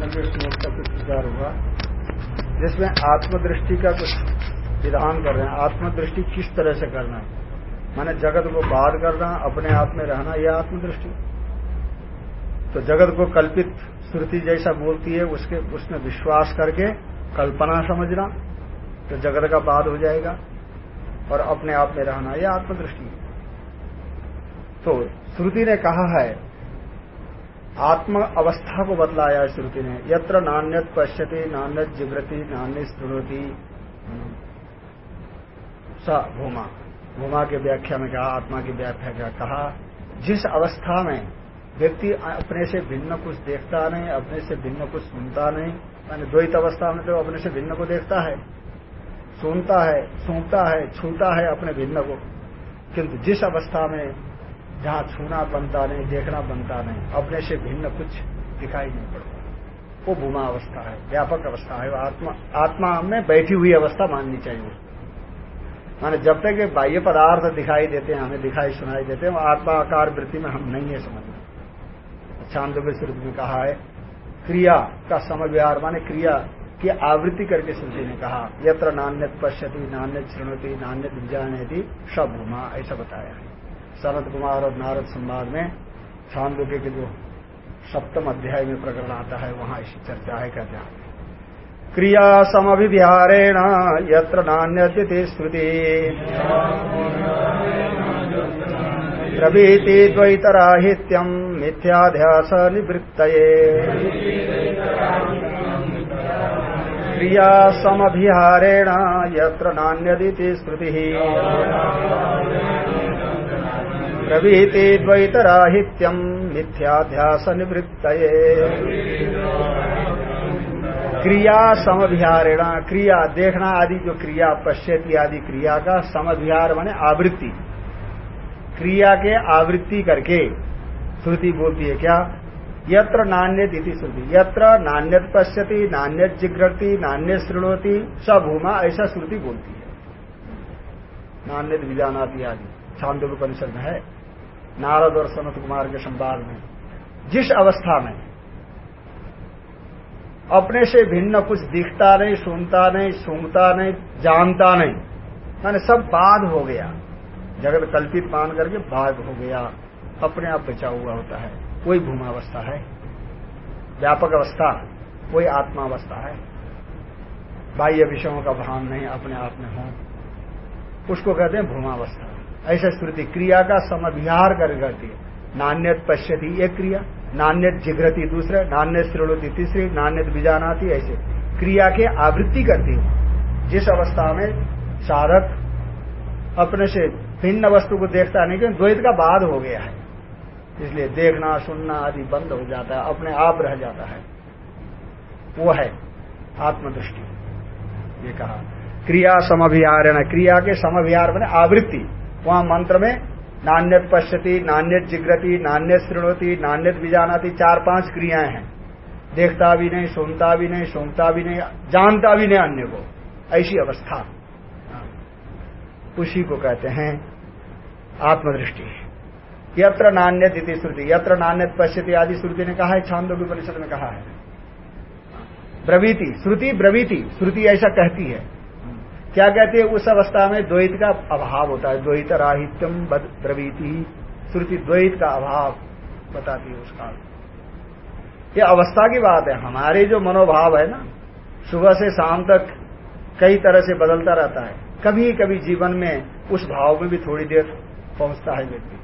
निरानबे श्लोक का कुछ विचार हुआ। जिसमें आत्मदृष्टि का कुछ विधान कर रहे हैं। आत्मदृष्टि किस तरह से करना है? माने जगत को बाध करना, अपने आप में रहना यह आत्मदृष्टि। तो जगत को कल्पित श्रुति जैसा बोलती है, उसके उसमें विश्वास करके कल्पना समझना तो जगत का बाध हो जाएगा और अपने आप में रहना यह आत्मदृष्टि। तो श्रुति ने कहा है आत्म अवस्था को बतलाया श्रुति ने। यत्र नान्यत पश्यति, नान्यत जिग्रति नान्य स्पृणति स भूमा। भूमा की व्याख्या में कहा, आत्मा की व्याख्या क्या कहा? जिस अवस्था में व्यक्ति अपने से भिन्न कुछ देखता नहीं, अपने से भिन्न कुछ सुनता नहीं मानी द्वैत अवस्था में तो अपने से भिन्न को देखता है, सुनता है, सूंघता है, छूता है अपने भिन्न को। किंतु जिस अवस्था में जहाँ छूना बनता नहीं, देखना बनता नहीं, अपने से भिन्न कुछ दिखाई नहीं पड़ता। वो भूमा अवस्था है, व्यापक अवस्था है आत्मा आत्मा में बैठी हुई अवस्था माननी चाहिए। माने जब तक बाह्य पदार्थ दिखाई देते हैं, हमें दिखाई सुनाई देते हैं, वो आत्माकार वृत्ति में हम नहीं है समझना। चांदोग्य श्रुति में कहा है, क्रिया का समव्यवहार, माने क्रिया की आवृत्ति करके श्रुति ने कहा। यत्र नान्यत पश्यति, नान्यत श्रृणति नान्यत विजानती सब भूमा, ऐसा बताया है। शरद कुमार और नारद संवाद में छांदोग्य के जो सप्तम अध्याय में प्रकरण आता है, वहाँ ऐसी चर्चा है कहते हैं क्रिया समभिहारेण यत्र नान्यति श्रुति प्रभीति द्वैतराहित्यम मिथ्याध्यास निवृत्त क्रिया समभिहारेण यत्र नान्यदिति श्रुति प्रभीति द्वैतराहित्यम मिथ्याध्यास निवृत्त क्रिया समभिहारेण, क्रिया देखना आदि जो क्रिया, पश्यति आदि क्रिया का समभिहार माने आवृत्ति। क्रिया के आवृत्ति करके श्रुति बोलती है क्या? यत्र नान्य दिति श्रुति। यत्र नान्यत पश्यति नान्यत जिग्रति नान्य श्रृणोति सभूमा ऐसा श्रुति बोलती है। नान्यत विजानाती आदि। छांदोग में है। नारद और सनत कुमार के संवाद में। जिस अवस्था में, अपने से भिन्न कुछ दिखता नहीं, सुनता नहीं, सूंघता नहीं, जानता नहीं मैंने सब बाध हो गया। जगत कल्पित मान करके बाध हो गया। अपने आप बचा हुआ होता है। कोई भूमावस्था है। व्यापक अवस्था। कोई आत्मावस्था है। बाह्य विषयों का भान नहीं, अपने आप में हो। उसको कहते हैं भूमावस्था। ऐसे श्रुति क्रिया का समविहार कर करती है नान्यत पश्यति एक क्रिया, नान्यत जिघ्रति दूसरे नान्य श्रेणुति तीसरी, नान्यत बीजानाती ऐसे क्रिया के आवृत्ति करती है। जिस अवस्था में साधक अपने से भिन्न वस्तु को देखता नहीं, क्योंकि द्वैत का बाद हो गया है। इसलिए देखना, सुनना आदि बंद हो जाता है, अपने आप रह जाता है। वो है आत्मदृष्टि। ये कहा, क्रिया समभिहारण क्रिया के समभिहार मैंने आवृत्ति। वहाँ मंत्र में नान्यत पश्यति, नान्यत जिग्रति, नान्यत श्रृणोती नान्यत बीजानाती चार पाँच क्रियाएँ हैं। देखता भी नहीं, सुनता भी नहीं, सुनता भी नहीं, जानता भी नहीं अन्य को। ऐसी अवस्था। उसी को कहते हैं आत्मदृष्टि। यत्र नान्यत इति श्रुति, यत्र नान्यत पश्यति आदि श्रुति ने कहा है छांदो की परिषद में कहा है। ब्रवीति, श्रुति ब्रवीति, श्रुति ऐसा कहती है। क्या कहती है, उस अवस्था में द्वैत का अभाव होता है। द्वैत राहित्यम द्रवीति श्रुति द्वैत का अभाव बताती है उसका ये अवस्था की बात है। हमारे जो मनोभाव है ना, सुबह से शाम तक कई तरह से बदलता रहता है। कभी कभी जीवन में उस भाव में भी थोड़ी देर पहुँचता है व्यक्ति।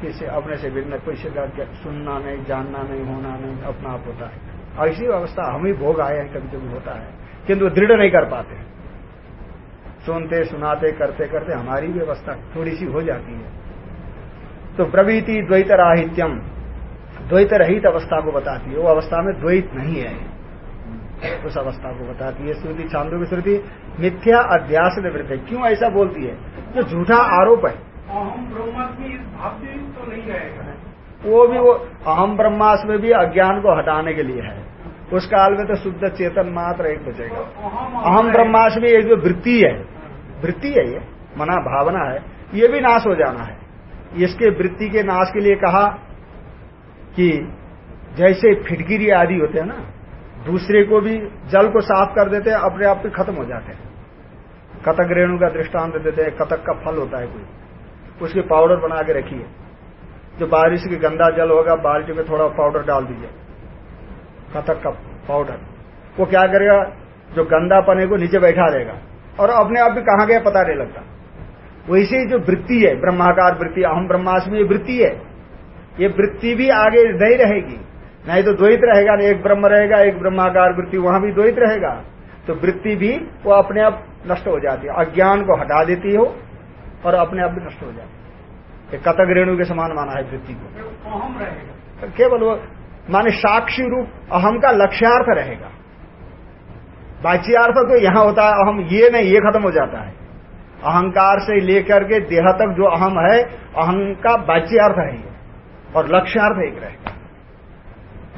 किसी अपने से भिन्न, कोई से सुनना नहीं, जानना नहीं, होना नहीं, अपना आप होता है। ऐसी अवस्था हम ही भोग आए हैं कभी कभी होता है। किंतु दृढ़ नहीं कर पाते। सुनते सुनाते करते करते हमारी व्यवस्था थोड़ी सी हो जाती है। तो प्रवृति द्वैत राहित्यम द्वैत रहित अवस्था को बताती है। वो अवस्था में द्वैत नहीं है। उस अवस्था को बताती है श्रुति छांदो की श्रुति मिथ्या अध्यास निवृत्त है। क्यों ऐसा बोलती है? जो झूठा आरोप है। अहम ब्रह्मास्मि इस भाव तो नहीं रहेगा वो भी वो अहम ब्रह्मास्म भी अज्ञान को हटाने के लिए है। उस काल में तो शुद्ध चेतन मात्र एक बचेगा अहम ब्रह्मास्मि एक जो वृत्ति है वृत्ति है ये मना भावना है ये भी नाश हो जाना है। इसके वृत्ति के नाश के लिए कहा कि जैसे फिटगिरी आदि होते हैं ना दूसरे को भी जल को साफ़ कर देते हैं अपने आप भी खत्म हो जाते हैं। कतक रेणु का दृष्टांत देते हैं कतक का फल होता है कोई। उसके पाउडर बना के रखिए जो बारिश की गंदा जल होगा बाल्टी में थोड़ा पाउडर डाल दीजिए। कथक का पाउडर वो क्या करेगा? जो गंदा पने को नीचे बैठा देगा। और अपने आप भी कहा गया पता नहीं लगता। वैसे जो वृत्ति है ब्रह्माकार वृत्ति अहम ब्रह्मास्मि वृत्ति है ये वृत्ति भी आगे नहीं रहेगी। नहीं तो द्वैत रहेगा ना एक ब्रह्म रहेगा एक ब्रह्माकार वृत्ति वहाँ भी द्वैत रहेगा। तो वृत्ति भी वो अपने आप नष्ट हो जाती है। अज्ञान को हटा देती हो और अपने आप भी नष्ट हो जाती है। कतक रेणु के समान माना है वृत्ति को। केवल वो माने साक्षी रूप अहम का लक्ष्यार्थ रहेगा। बाच्यार्थ तो यहाँ होता है, अहम ये नहीं, ये खत्म हो जाता है। अहंकार से लेकर के देह तक जो अहम है, अहम का बाच्यार्थ है और लक्ष्यार्थ एक रहेगा।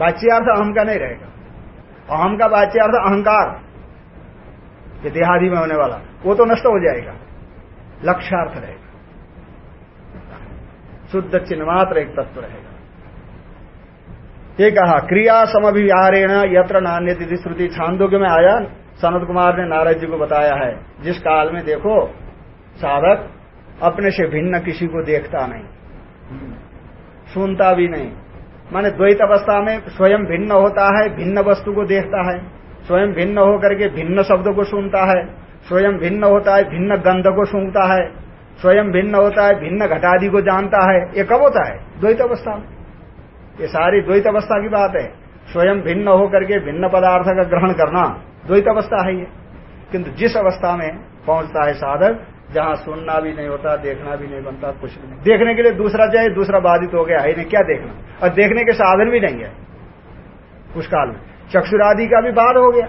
बाच्यार्थ अहम का नहीं रहेगा। अहम का बाच्यार्थ अहंकार, ये देहादि में होने वाला, वो तो नष्ट हो जाएगा। लक्ष्यार्थ रहेगा। शुद्ध चिन्ह मात्र एक तत्व रहेगा। ये कहा क्रिया समभिहारेण यत्र नान्य तिथि श्रुति छांदोग्य में आया। सनत कुमार ने नारद जी को बताया है, जिस काल में देखो, साधक अपने से भिन्न किसी को देखता नहीं, सुनता भी नहीं। माने द्वैत अवस्था में स्वयं भिन्न होता है, भिन्न वस्तु को देखता है। स्वयं भिन्न होकर के भिन्न शब्दों को सुनता है। स्वयं भिन्न होता है, भिन्न गंध को सुनता है। स्वयं भिन्न होता है, भिन्न घटादि को जानता है। ये कब होता है? द्वैत अवस्था में। ये सारी द्वैत अवस्था की बात है स्वयं भिन्न होकर के भिन्न पदार्थ का ग्रहण करना द्वैत अवस्था है ये। किंतु जिस अवस्था में पहुँचता है साधक जहाँ सुनना भी नहीं होता देखना भी नहीं बनता कुछ भी नहीं। देखने के लिए दूसरा जाए दूसरा बाधित हो गया है नहीं क्या देखना? और देखने के साधन भी नहीं है। उस काल में। चक्षुरादि का भी बाध हो गया।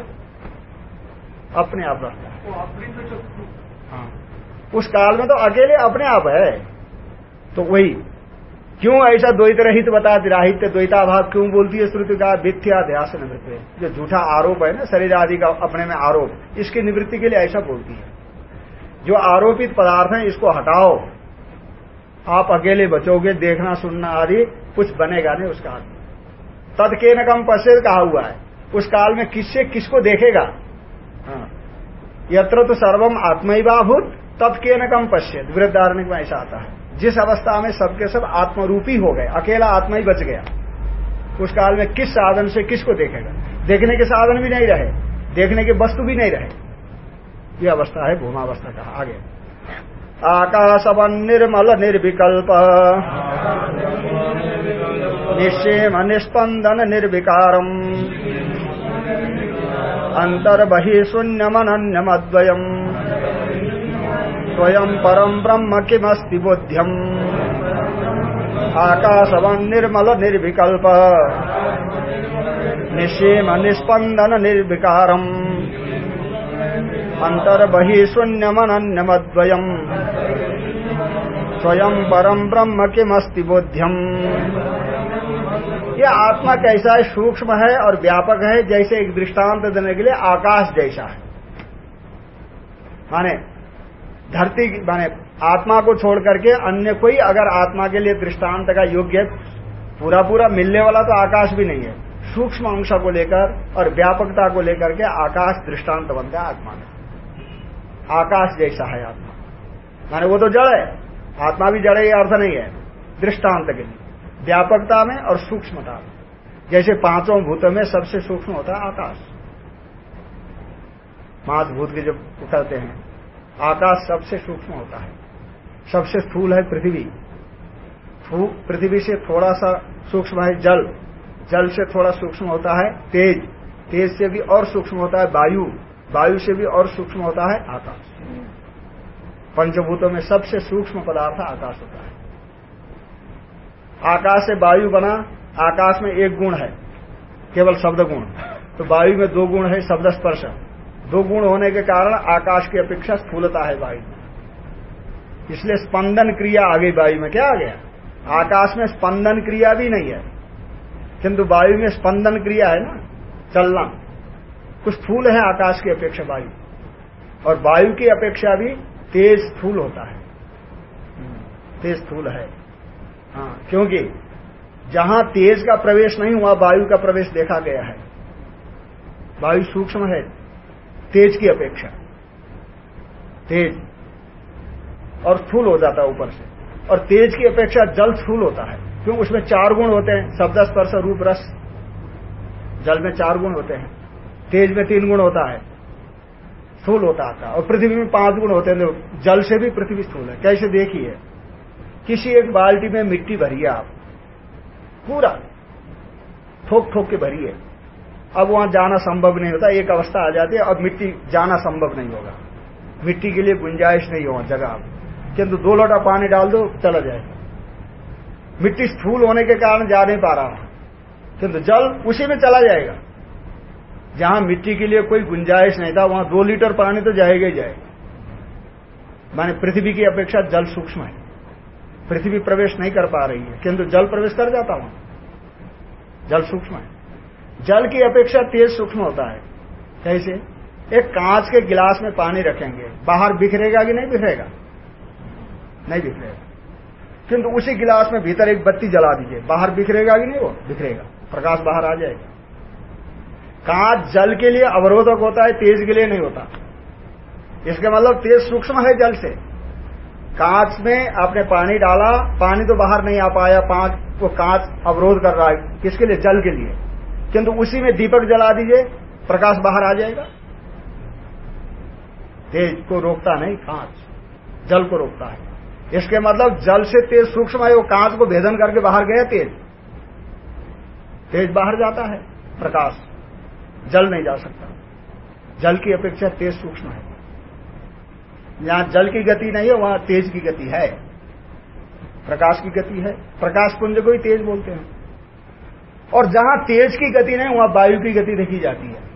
अपने आप रहता है। हाँ। उस काल में तो अकेले अपने आप है। तो वही क्यों ऐसा द्वैत रहित बताती? राहित्य द्वैताभाव क्यों बोलती है श्रुति का? मिथ्या ध्यास निवृत्ति जो झूठा आरोप है ना, शरीर आदि का अपने में आरोप, इसकी निवृत्ति के लिए ऐसा बोलती है। जो आरोपित पदार्थ है, इसको हटाओ। आप अकेले बचोगे, देखना, सुनना आदि, कुछ बनेगा नहीं उस काल में। तद के न कम पश्चिद कहा हुआ है। उस काल में किससे किसको देखेगा? हाँ। यत्र तो सर्वम आत्मैवाभूत, तद के न कम पश्चिद। वृद्धारण्य में ऐसा आता है। जिस अवस्था में सबके सब आत्मरूपी हो गए, अकेला आत्मा ही बच गया। उस काल में किस साधन से किसको देखेगा? देखने के साधन भी नहीं रहे, देखने के वस्तु भी नहीं रहे। ये अवस्था है, भूमावस्था का आगे। आकाशवन निर्मल निर्विकल्प। निश्चेम निस्पंदन निर्विकारम। अंतर्बहि शून्यमनन्यमद्वयम्। स्वयं परम ब्रह्म किमस्ति बोध्यम? आकाशवन निर्मल निर्विकल्प निशीम निस्पंदन निर्विकारम अंतर्बहि स्वयं परम ब्रह्म किमस्ति बोध्यम? ये आत्मा कैसा है, सूक्ष्म है और व्यापक है, जैसे एक दृष्टांत देने के लिए आकाश जैसा है। माने धरती माने आत्मा को छोड़ करके अन्य कोई अगर आत्मा के लिए दृष्टांत का योग्य पूरा पूरा मिलने वाला तो आकाश भी नहीं है। सूक्ष्म अंश को लेकर और व्यापकता को लेकर के आकाश दृष्टांत बनता है आत्मा का आकाश जैसा है आत्मा। माने वो तो जड़ है। आत्मा भी जड़ ये अर्थ नहीं है। दृष्टांत के लिए। व्यापकता में और सूक्ष्मता में। जैसे पाँचों भूतों में सबसे सूक्ष्म होता है आकाश। पाँच भूत के जब उतरते हैं आकाश सबसे सूक्ष्म होता है। सबसे स्थूल है पृथ्वी। पृथ्वी से थोड़ा सा सूक्ष्म है जल। जल से थोड़ा सूक्ष्म होता है तेज। तेज से भी और सूक्ष्म होता है वायु। वायु से भी और सूक्ष्म होता है आकाश। पंचभूतों में सबसे सूक्ष्म पदार्थ आकाश होता है। आकाश से वायु बना, आकाश में एक गुण है, केवल शब्द गुण। तो वायु में दो गुण है, शब्द स्पर्श। दो गुण होने के कारण आकाश की अपेक्षा स्थूलता है वायु। में इसलिए स्पंदन क्रिया आ गई वायु में क्या आ गया? आकाश में स्पंदन क्रिया भी नहीं है। किंतु वायु में स्पंदन क्रिया है ना? चलना। कुछ स्थूल है आकाश की अपेक्षा वायु। और वायु की अपेक्षा भी तेज स्थूल होता है। तेज स्थूल है। हाँ क्योंकि जहाँ तेज का प्रवेश नहीं हुआ, वायु का प्रवेश देखा गया है। वायु सूक्ष्म है। तेज की अपेक्षा। तेज। और स्थूल हो जाता है ऊपर से। और तेज की अपेक्षा जल स्थूल होता है। क्यों? उसमें चार गुण होते हैं। शब्द, स्पर्श, रूप, रस। जल में चार गुण होते हैं। तेज में तीन गुण होता है। स्थूल होता है और पृथ्वी में पाँच गुण होते हैं। जल से भी पृथ्वी स्थूल है। कैसे देखिए किसी एक बाल्टी में मिट्टी भरिए आप। पूरा। ठोक ठोक के भरिए अब वहाँ जाना संभव नहीं होता, एक अवस्था आ जाती है, अब मिट्टी जाना संभव नहीं होगा। मिट्टी के लिए गुंजाइश नहीं होगा जगह किंतु दो लोटा पानी डाल दो, चला जाएगा मिट्टी स्थूल होने के कारण जा नहीं पा रहा। किंतु जल उसी में चला जाएगा। जहाँ मिट्टी के लिए कोई गुंजाइश नहीं था, वहाँ दो लीटर पानी तो जाएगा ही जाएगा। माने पृथ्वी की अपेक्षा जल सूक्ष्म है। पृथ्वी प्रवेश नहीं कर पा रही है। किंतु जल प्रवेश कर जाता वहाँ। जल सूक्ष्म है। जल की अपेक्षा तेज सूक्ष्म होता है। कैसे? एक कांच के गिलास में पानी रखेंगे। बाहर बिखरेगा कि नहीं बिखरेगा? नहीं बिखरेगा। किंतु उसी गिलास में भीतर एक बत्ती जला दीजिए। बाहर बिखरेगा कि नहीं वो? बिखरेगा। प्रकाश बाहर आ जाएगा। कांच जल के लिए अवरोधक होता है, तेज के लिए नहीं होता। इसका मतलब तेज सूक्ष्म है जल से। कांच में आपने पानी डाला, पानी तो बाहर नहीं आ पाया। पाँच को कांच अवरोध कर रहा है। किसके लिए? जल के लिए। किंतु उसी में दीपक जला दीजिए, प्रकाश बाहर आ जाएगा। तेज को रोकता नहीं, कांच। जल को रोकता है। इसके मतलब जल से तेज सूक्ष्म है, वो कांच को भेदन करके बाहर गया तेज। तेज बाहर जाता है, प्रकाश। जल नहीं जा सकता। जल की अपेक्षा तेज सूक्ष्म है। यहाँ जल की गति नहीं है, वहाँ तेज की गति है। प्रकाश की गति है। प्रकाश पुंज को ही तेज बोलते हैं। और जहाँ तेज की गति नहीं, वहाँ वायु की गति देखी जाती है।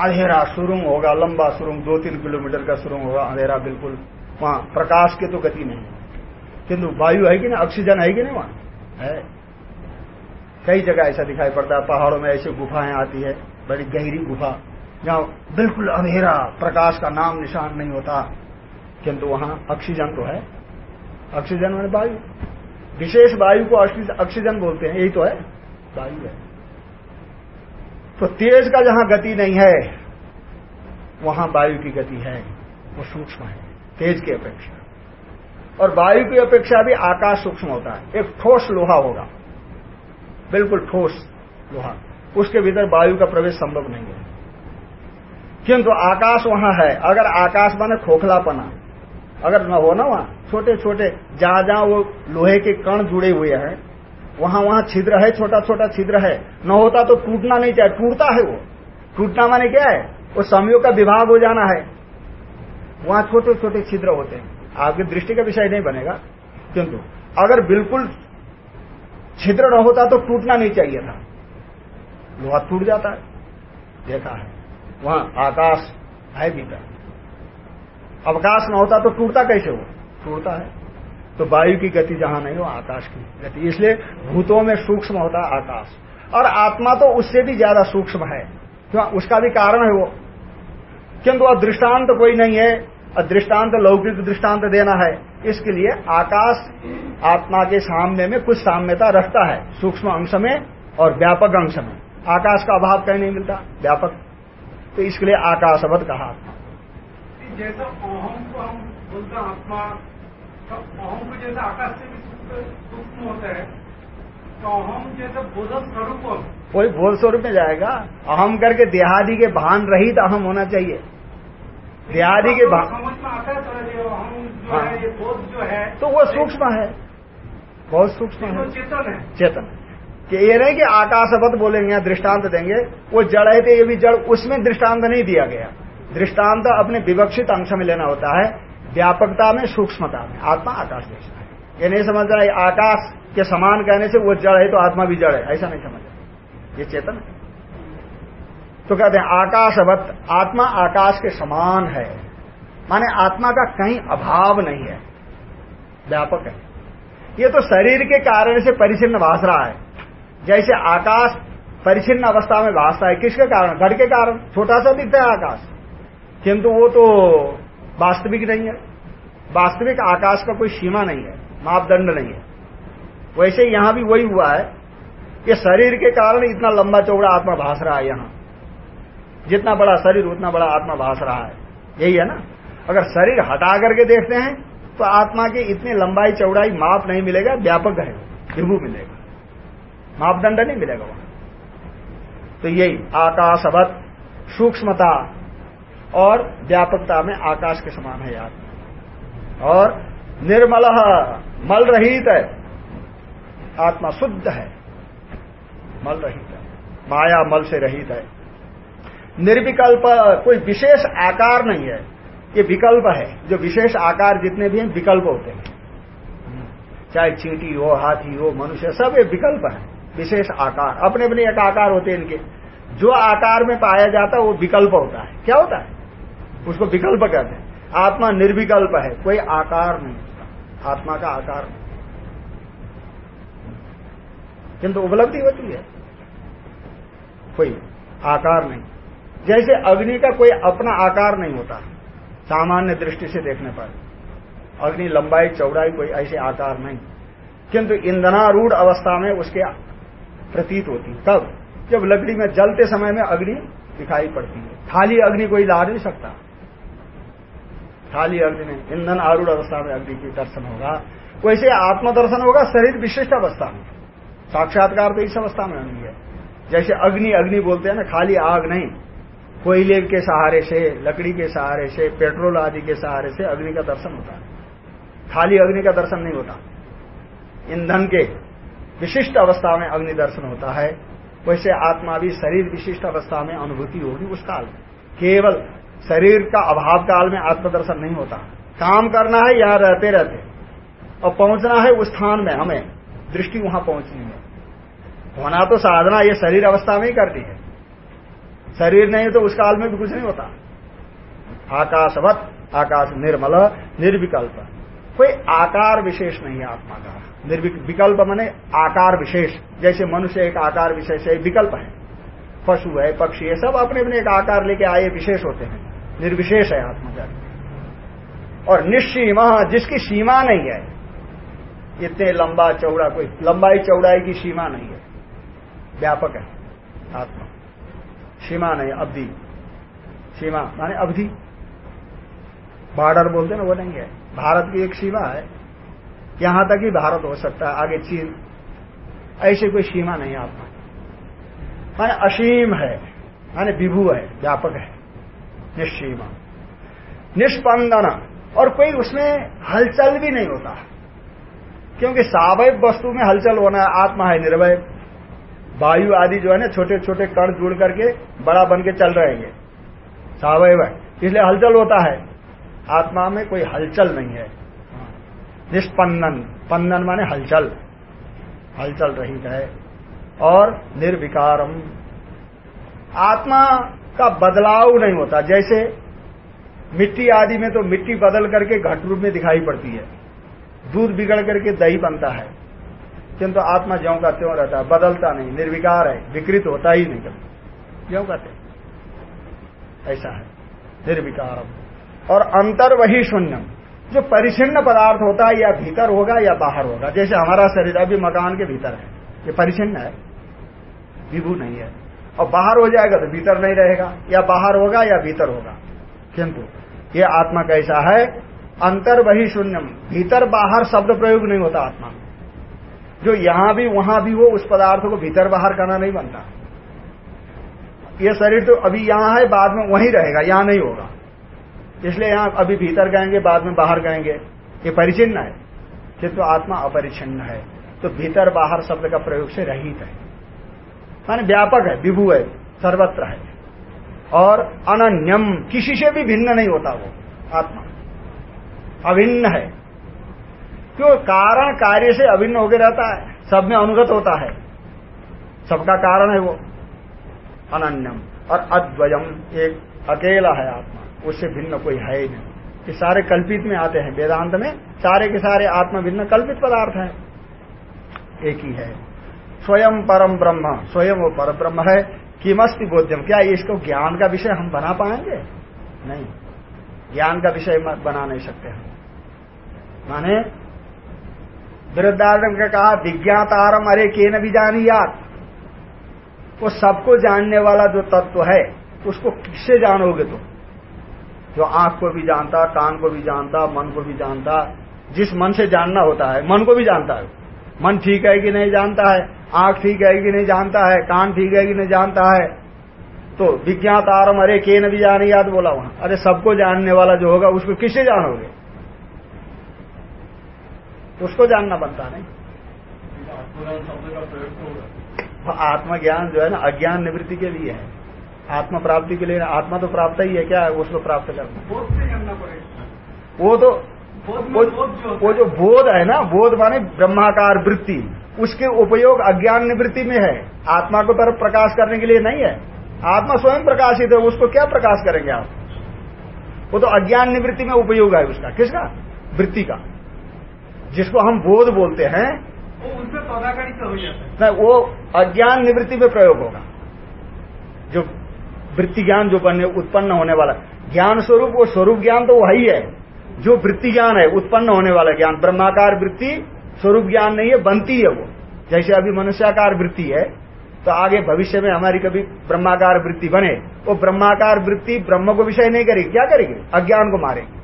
अंधेरा सुरुंग होगा, लंबा सुरुंग दो तीन किलोमीटर का सुरुंग होगा, अंधेरा बिल्कुल, वहाँ प्रकाश की तो गति नहीं है। किंतु वायु है कि ना ऑक्सीजन है कि नहीं वहाँ? है। कई जगह ऐसा दिखाई पड़ता है, पहाड़ों में ऐसी गुफाएँ आती है, बड़ी गहरी गुफा, जहाँ बिल्कुल अंधेरा, प्रकाश का नाम निशान नहीं होता, किंतु वहाँ ऑक्सीजन तो है। ऑक्सीजन मैंने वायु। विशेष वायु को ऑक्सीजन बोलते हैं, यही तो है। वायु है। तो तेज का जहाँ गति नहीं है, वहाँ वायु की गति है। वो सूक्ष्म है, तेज की अपेक्षा। और वायु की अपेक्षा भी आकाश सूक्ष्म होता है। एक ठोस लोहा होगा। बिल्कुल ठोस लोहा। उसके भीतर वायु का प्रवेश संभव नहीं है। किंतु आकाश वहाँ है। अगर आकाश माने खोखलापना अगर न हो ना वहाँ छोटे छोटे जहाँ जहाँ वो लोहे के कण जुड़े हुए हैं, वहाँ वहाँ छिद्र है छोटा छोटा छिद्र है। न होता तो टूटना नहीं चाहिए, टूटता है वो। टूटना माने क्या है? वो समयों का विभाग हो जाना है। वहाँ छोटे छोटे छिद्र होते हैं। आपकी दृष्टि का विषय नहीं बनेगा। किंतु अगर बिल्कुल छिद्र न होता तो टूटना नहीं चाहिए था। लोहा टूट जाता है। देखा है। वहाँ आकाश है भीतर। अवकाश न होता तो टूटता कैसे हो टूटता है। तो वायु की गति जहाँ नहीं हो, आकाश की गति। इसलिए भूतों में सूक्ष्म होता आकाश। और आत्मा तो उससे भी ज़्यादा सूक्ष्म है। क्यों? उसका भी कारण है वो। किंतु अब दृष्टांत तो कोई नहीं है। और दृष्टांत लौकिक दृष्टांत देना है। इसके लिए आकाश आत्मा के सामने में कुछ साम्यता रखता है। सूक्ष्म अंश में और व्यापक अंश में। आकाश का अभाव कहीं नहीं मिलता। व्यापक। तो इसके लिए आकाशवत कहा। आत्मा जैसा अहम को हम बोलते हैं आत्मा तो अहम को जैसा आकाश से भी सूक्ष्म होता है तो अहम जैसे बोध स्वरूप वही बोध स्वरूप में जाएगा। अहम करके देहादि के भान रहित अहम होना चाहिए। देहादि के भान समझ में आता है अहम जो हाँ। है ये बोध जो है तो वो सूक्ष्म है। बहुत सूक्ष्म है। तो चेतन है। चेतन। कि ये नहीं कि आकाशवत बोलेंगे या दृष्टांत देंगे वो जड़ है तो ये भी जड़ उसमें दृष्टांत नहीं दिया गया। दृष्टांत अपने विवक्षित अंश में लेना होता है। व्यापकता में, सूक्ष्मता में। आत्मा आकाश जैसा है। ये नहीं समझ रहा है, आकाश के समान कहने से वो जड़ है तो आत्मा भी जड़ है। ऐसा नहीं समझ रहा ये चेतन है। तो कहते हैं, आकाशवत, आत्मा आकाश के समान है। माने आत्मा का कहीं अभाव नहीं है। व्यापक है। ये तो शरीर के कारण से परिचिन्न भाष रहा है। जैसे आकाश परिचिन्न अवस्था में भाषता है, किसके कारण? घट के कारण। छोटा सा दिखता है आकाश। किंतु वो तो वास्तविक नहीं है। वास्तविक आकाश का कोई सीमा नहीं है, मापदंड नहीं है। वैसे यहाँ भी वही हुआ है कि शरीर के कारण इतना लंबा चौड़ा आत्मा भास रहा है यहाँ। जितना बड़ा शरीर, उतना बड़ा आत्मा भास रहा है। यही है ना? अगर शरीर हटा करके देखते हैं तो आत्मा की इतनी लंबाई, चौड़ाई माप नहीं मिलेगा, व्यापक है, विभू मिलेगा। मापदंड नहीं मिलेगा वहाँ। तो यही, आकाशवत, सूक्ष्मता और व्यापकता में आकाश के समान है आत्मा और निर्मल मल रहित है। आत्मा शुद्ध है। मल रहित है। माया मल से रहित है। निर्विकल्प कोई विशेष आकार नहीं है। ये विकल्प है। जो विशेष आकार जितने भी हैं, विकल्प होते हैं। चाहे चींटी हो, हाथी हो, मनुष्य, सब ये विकल्प है। विशेष आकार। अपने अपने एक आकार होते हैं इनके। जो आकार में पाया जाता है, वो विकल्प होता है। क्या होता है? उसको विकल्प कहते हैं। आत्मा निर्विकल्प है, कोई आकार नहीं। आत्मा का आकार नहीं। किंतु उपलब्धि होती है। कोई आकार नहीं। जैसे अग्नि का कोई अपना आकार नहीं होता, सामान्य दृष्टि से देखने पर। अग्नि लंबाई, चौड़ाई कोई ऐसे आकार नहीं। किंतु ईंधनारूढ़ अवस्था में उसके प्रतीत होती तब जब लकड़ी में जलते समय में अग्नि दिखाई पड़ती है। खाली अग्नि कोई ला नहीं सकता। खाली अग्नि नहीं ईंधन आरूढ़ अवस्था में अग्नि की दर्शन होगा। वैसे आत्मदर्शन होगा, शरीर विशिष्ट अवस्था में। साक्षात्कार तो इस अवस्था में नहीं है। जैसे अग्नि अग्नि बोलते हैं ना, खाली आग नहीं। कोयले के सहारे से, लकड़ी के सहारे से, पेट्रोल आदि के सहारे से अग्नि का दर्शन होता है। खाली अग्नि का दर्शन नहीं होता। ईंधन के विशिष्ट अवस्था में अग्नि दर्शन होता है। वैसे आत्मा भी शरीर विशिष्ट अवस्था में अनुभूति होगी उस काल केवल शरीर का अभाव काल में आत्मदर्शन नहीं होता। काम करना है, यहाँ रहते रहते। और पहुँचना है उस स्थान में, हमें दृष्टि वहाँ पहुंचनी है होना तो साधना ये शरीर अवस्था में ही करती है। शरीर नहीं तो उस काल में भी कुछ नहीं होता। आकाशवत, आकाश निर्मल, निर्विकल्प। कोई आकार विशेष नहीं है आत्मा का। निर्विकल्प माने आकार विशेष। जैसे मनुष्य एक आकार विशेष है विकल्प है। पशु है, पक्षी है, सब अपने अपने एक आकार लेके आए, विशेष होते हैं। निर्विशेष है आत्मा और निश्सीमा जिसकी सीमा नहीं है, इतने लंबा चौड़ा, कोई लंबाई चौड़ाई की सीमा नहीं है। व्यापक है आत्मा। सीमा नहीं, अवधि। सीमा माने अवधि। बॉर्डर बोलते ना, वो नहीं है। भारत की एक सीमा है। यहाँ तक ही भारत हो सकता है, आगे चीन। ऐसे कोई सीमा नहीं आत्मा माने असीम है, माने विभू है, व्यापक है। निश्सीमा निष्पंदन। और कोई उसमें हलचल भी नहीं होता। क्योंकि सावयव वस्तु में हलचल होना है आत्मा है निर्भय वायु आदि जो है ना छोटे छोटे कण जुड़ करके बड़ा बन के चल रहे हैं सावयव है। इसलिए हलचल होता है। आत्मा में कोई हलचल नहीं है। निष्पन्नन पन्नन माने हलचल। हलचल रही है। और निर्विकारम। आत्मा का बदलाव नहीं होता। जैसे मिट्टी आदि में तो मिट्टी बदल करके घट रूप में दिखाई पड़ती है। दूध बिगड़ करके दही बनता है। किंतु तो आत्मा ज्यो का त्यों रहता है। बदलता नहीं, निर्विकार है, विकृत होता ही नहीं कभी। ज्यो का त्यों। ऐसा है। निर्विकारम। और अंतर वही शून्यम। जो परिचिन्न पदार्थ होता है, या भीतर होगा, या बाहर होगा। जैसे हमारा शरीर अभी मकान के भीतर है। ये परिचिन्न है। विभू नहीं है। और बाहर हो जाएगा तो भीतर नहीं रहेगा, या बाहर होगा या भीतर होगा। किंतु ये आत्मा कैसा है? अंतर वही शून्यम। भीतर बाहर शब्द प्रयोग नहीं होता आत्मा जो यहाँ भी, वहाँ भी हो उस पदार्थ को भीतर बाहर करना नहीं बनता। ये शरीर तो अभी यहाँ है, बाद में वहीं रहेगा, यहाँ नहीं होगा। इसलिए यहाँ अभी भीतर गएँगे, बाद में बाहर गएँगे। ये परिचिन्न है। किंतु तो आत्मा अपरिचिन्न है। तो भीतर बाहर शब्द का प्रयोग से रहित है। माने व्यापक है, विभु है, सर्वत्र है। और अनन्यम, किसी से भी भिन्न नहीं होता वो, आत्मा। अभिन्न है। क्यों? कारण कार्य से अभिन्न होकर रहता है, सब में अनुगत होता है। सबका कारण है वो, अनन्यम। और अद्वयम, एक अकेला है आत्मा, उससे भिन्न कोई है ही नहीं। ये सारे कल्पित में आते हैं, वेदांत में सारे के सारे आत्मा भिन्न कल्पित पदार्थ हैं। एक ही है। स्वयं परम ब्रह्म। स्वयं वो पर ब्रह्म है। किमस्ति बोध्यम? क्या इसको ज्ञान का विषय हम बना पाएँगे? नहीं। ज्ञान का विषय बना नहीं सकते हम। माने वृद्धारण का कहा, विज्ञातारम अरे के न भी जानी याद वो सबको जानने वाला जो तत्व है, उसको किससे जानोगे तुम? जो आँख को भी जानता, कान को भी जानता, मन को भी जानता, जिस मन से जानना होता है, मन को भी जानता है। मन ठीक है कि नहीं जानता है आँख ठीक है कि नहीं जानता है कान ठीक है कि नहीं जानता है? तो विज्ञात आरम अरे के न भी जाने याद बोला वहाँ। अरे सबको जानने वाला जो होगा उसको किससे जानोगे? उसको जानना बनता नहीं। तो आत्मज्ञान जो है ना अज्ञान निवृत्ति के लिए है। आत्मा प्राप्ति के लिए आत्मा तो प्राप्त ही है क्या है? उसको प्राप्त करना। वो तो वो, वो जो बोध है ना बोध माने ब्रह्माकार वृत्ति। उसके उपयोग अज्ञान निवृत्ति में है। आत्मा को तरफ़ प्रकाश करने के लिए नहीं है। आत्मा स्वयं प्रकाशित है उसको क्या प्रकाश करेंगे आप? वो तो अज्ञान निवृत्ति में उपयोग है उसका। किसका? वृत्ति का। जिसको हम बोध बोलते हैं। वो जाता है। वो अज्ञान निवृत्ति में प्रयोग होगा। जो वृत्ति ज्ञान जो बने उत्पन्न होने वाला। ज्ञान स्वरूप वो स्वरूप ज्ञान तो वही है। जो वृत्ति ज्ञान है उत्पन्न होने वाला ज्ञान ब्रह्माकार वृत्ति स्वरूप ज्ञान नहीं है बनती है वो। जैसे अभी मनुष्याकार वृत्ति है तो आगे भविष्य में हमारी कभी ब्रह्माकार वृत्ति बने वो ब्रह्माकार वृत्ति ब्रह्म को विषय नहीं करेगी। क्या करेगी? अज्ञान को मारेगी।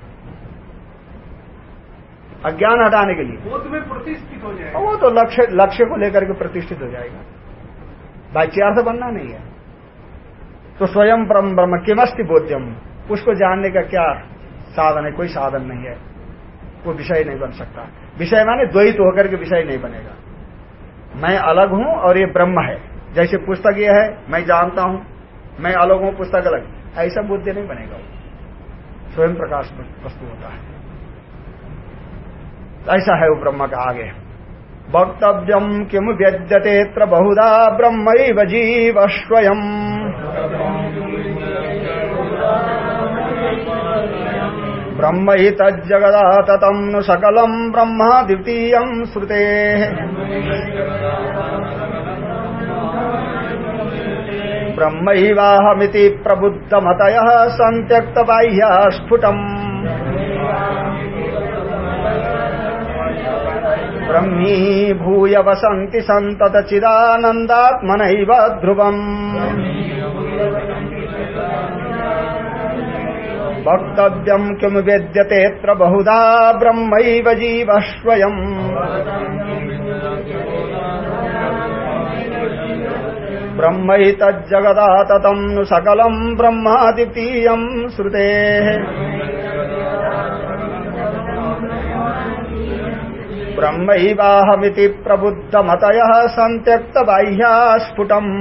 अज्ञान हटाने के लिए। वो तुम्हें प्रतिष्ठित हो जाएगा। वो तो लक्ष्य लक्ष्य को लेकर के प्रतिष्ठित हो जाएगा। बाच्यार से बनना नहीं है। तो स्वयं ब्रह्म ब्रह्म किमस्ति बोध्यम। उसको जानने का क्या साधन है, कोई साधन नहीं है। वो विषय नहीं बन सकता। विषय माने द्वैत होकर के विषय नहीं बनेगा। मैं अलग हूँ और ये ब्रह्म है। जैसे पुस्तक ये है, मैं जानता हूँ, मैं अलग हूँ, पुस्तक अलग। ऐसा बुद्धि नहीं बनेगा स्वयं प्रकाश वस्तु होता है। ऐसा है वो ब्रह्म का आगे। वक्तव्यम किम व्यद्यतेत्र बहुधा ब्रह्म जीव स्वयं ब्रह्म ही तज्जगदा ततम नु सकलम ब्रह्म द्वितीय श्रुते। ब्रह्मैवाहमिति प्रबुद्धमतय संत्यक्त बाह्य स्फुटम ब्रह्मी भूय वसन्ति सन्तत चिदानन्दात्मनैव ध्रुवम्। वक्तव्यम किम वेद्यतेऽत्र बहुधा ब्रह्मैव जीव स्वयम् ब्रह्मैतज्जगदा ततम् नु सकलम् ब्रह्मादितीयम् श्रुतेः। ब्रह्मैवाहमिति प्रबुद्धमतयः सन्त्यक्तबाह्या स्फुटम्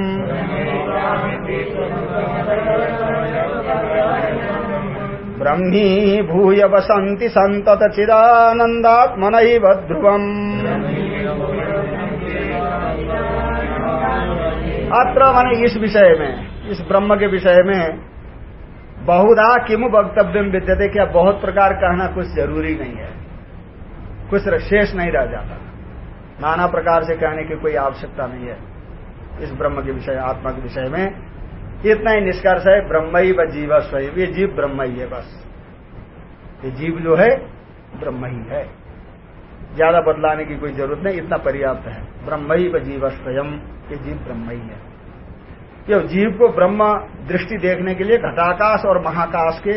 ब्रह्मी भूय वसन्ति सन्तत चिदानन्दात्मनैव ध्रुवम्। अत्र माने इस विषय में, इस ब्रह्म के विषय में बहुधा किमु वक्तव्य विद्यते क्या बहुत प्रकार कहना कुछ ज़रूरी नहीं है। कुछ शेष नहीं रह जाता। नाना प्रकार से कहने की कोई आवश्यकता नहीं है। इस ब्रह्म के विषय, आत्मा के विषय में इतना ही निष्कर्ष है ब्रह्म ही व जीव स्वयं ये जीव ब्रह्म ही है बस। ये जीव जो है ब्रह्म ही। है ज़्यादा बदलाने की कोई ज़रूरत नहीं, इतना पर्याप्त है। ब्रह्म ही व जीव स्वयं ये जीव ब्रह्म ही। है ये जीव को ब्रह्म दृष्टि देखने के लिए घटाकाश और महाकाश के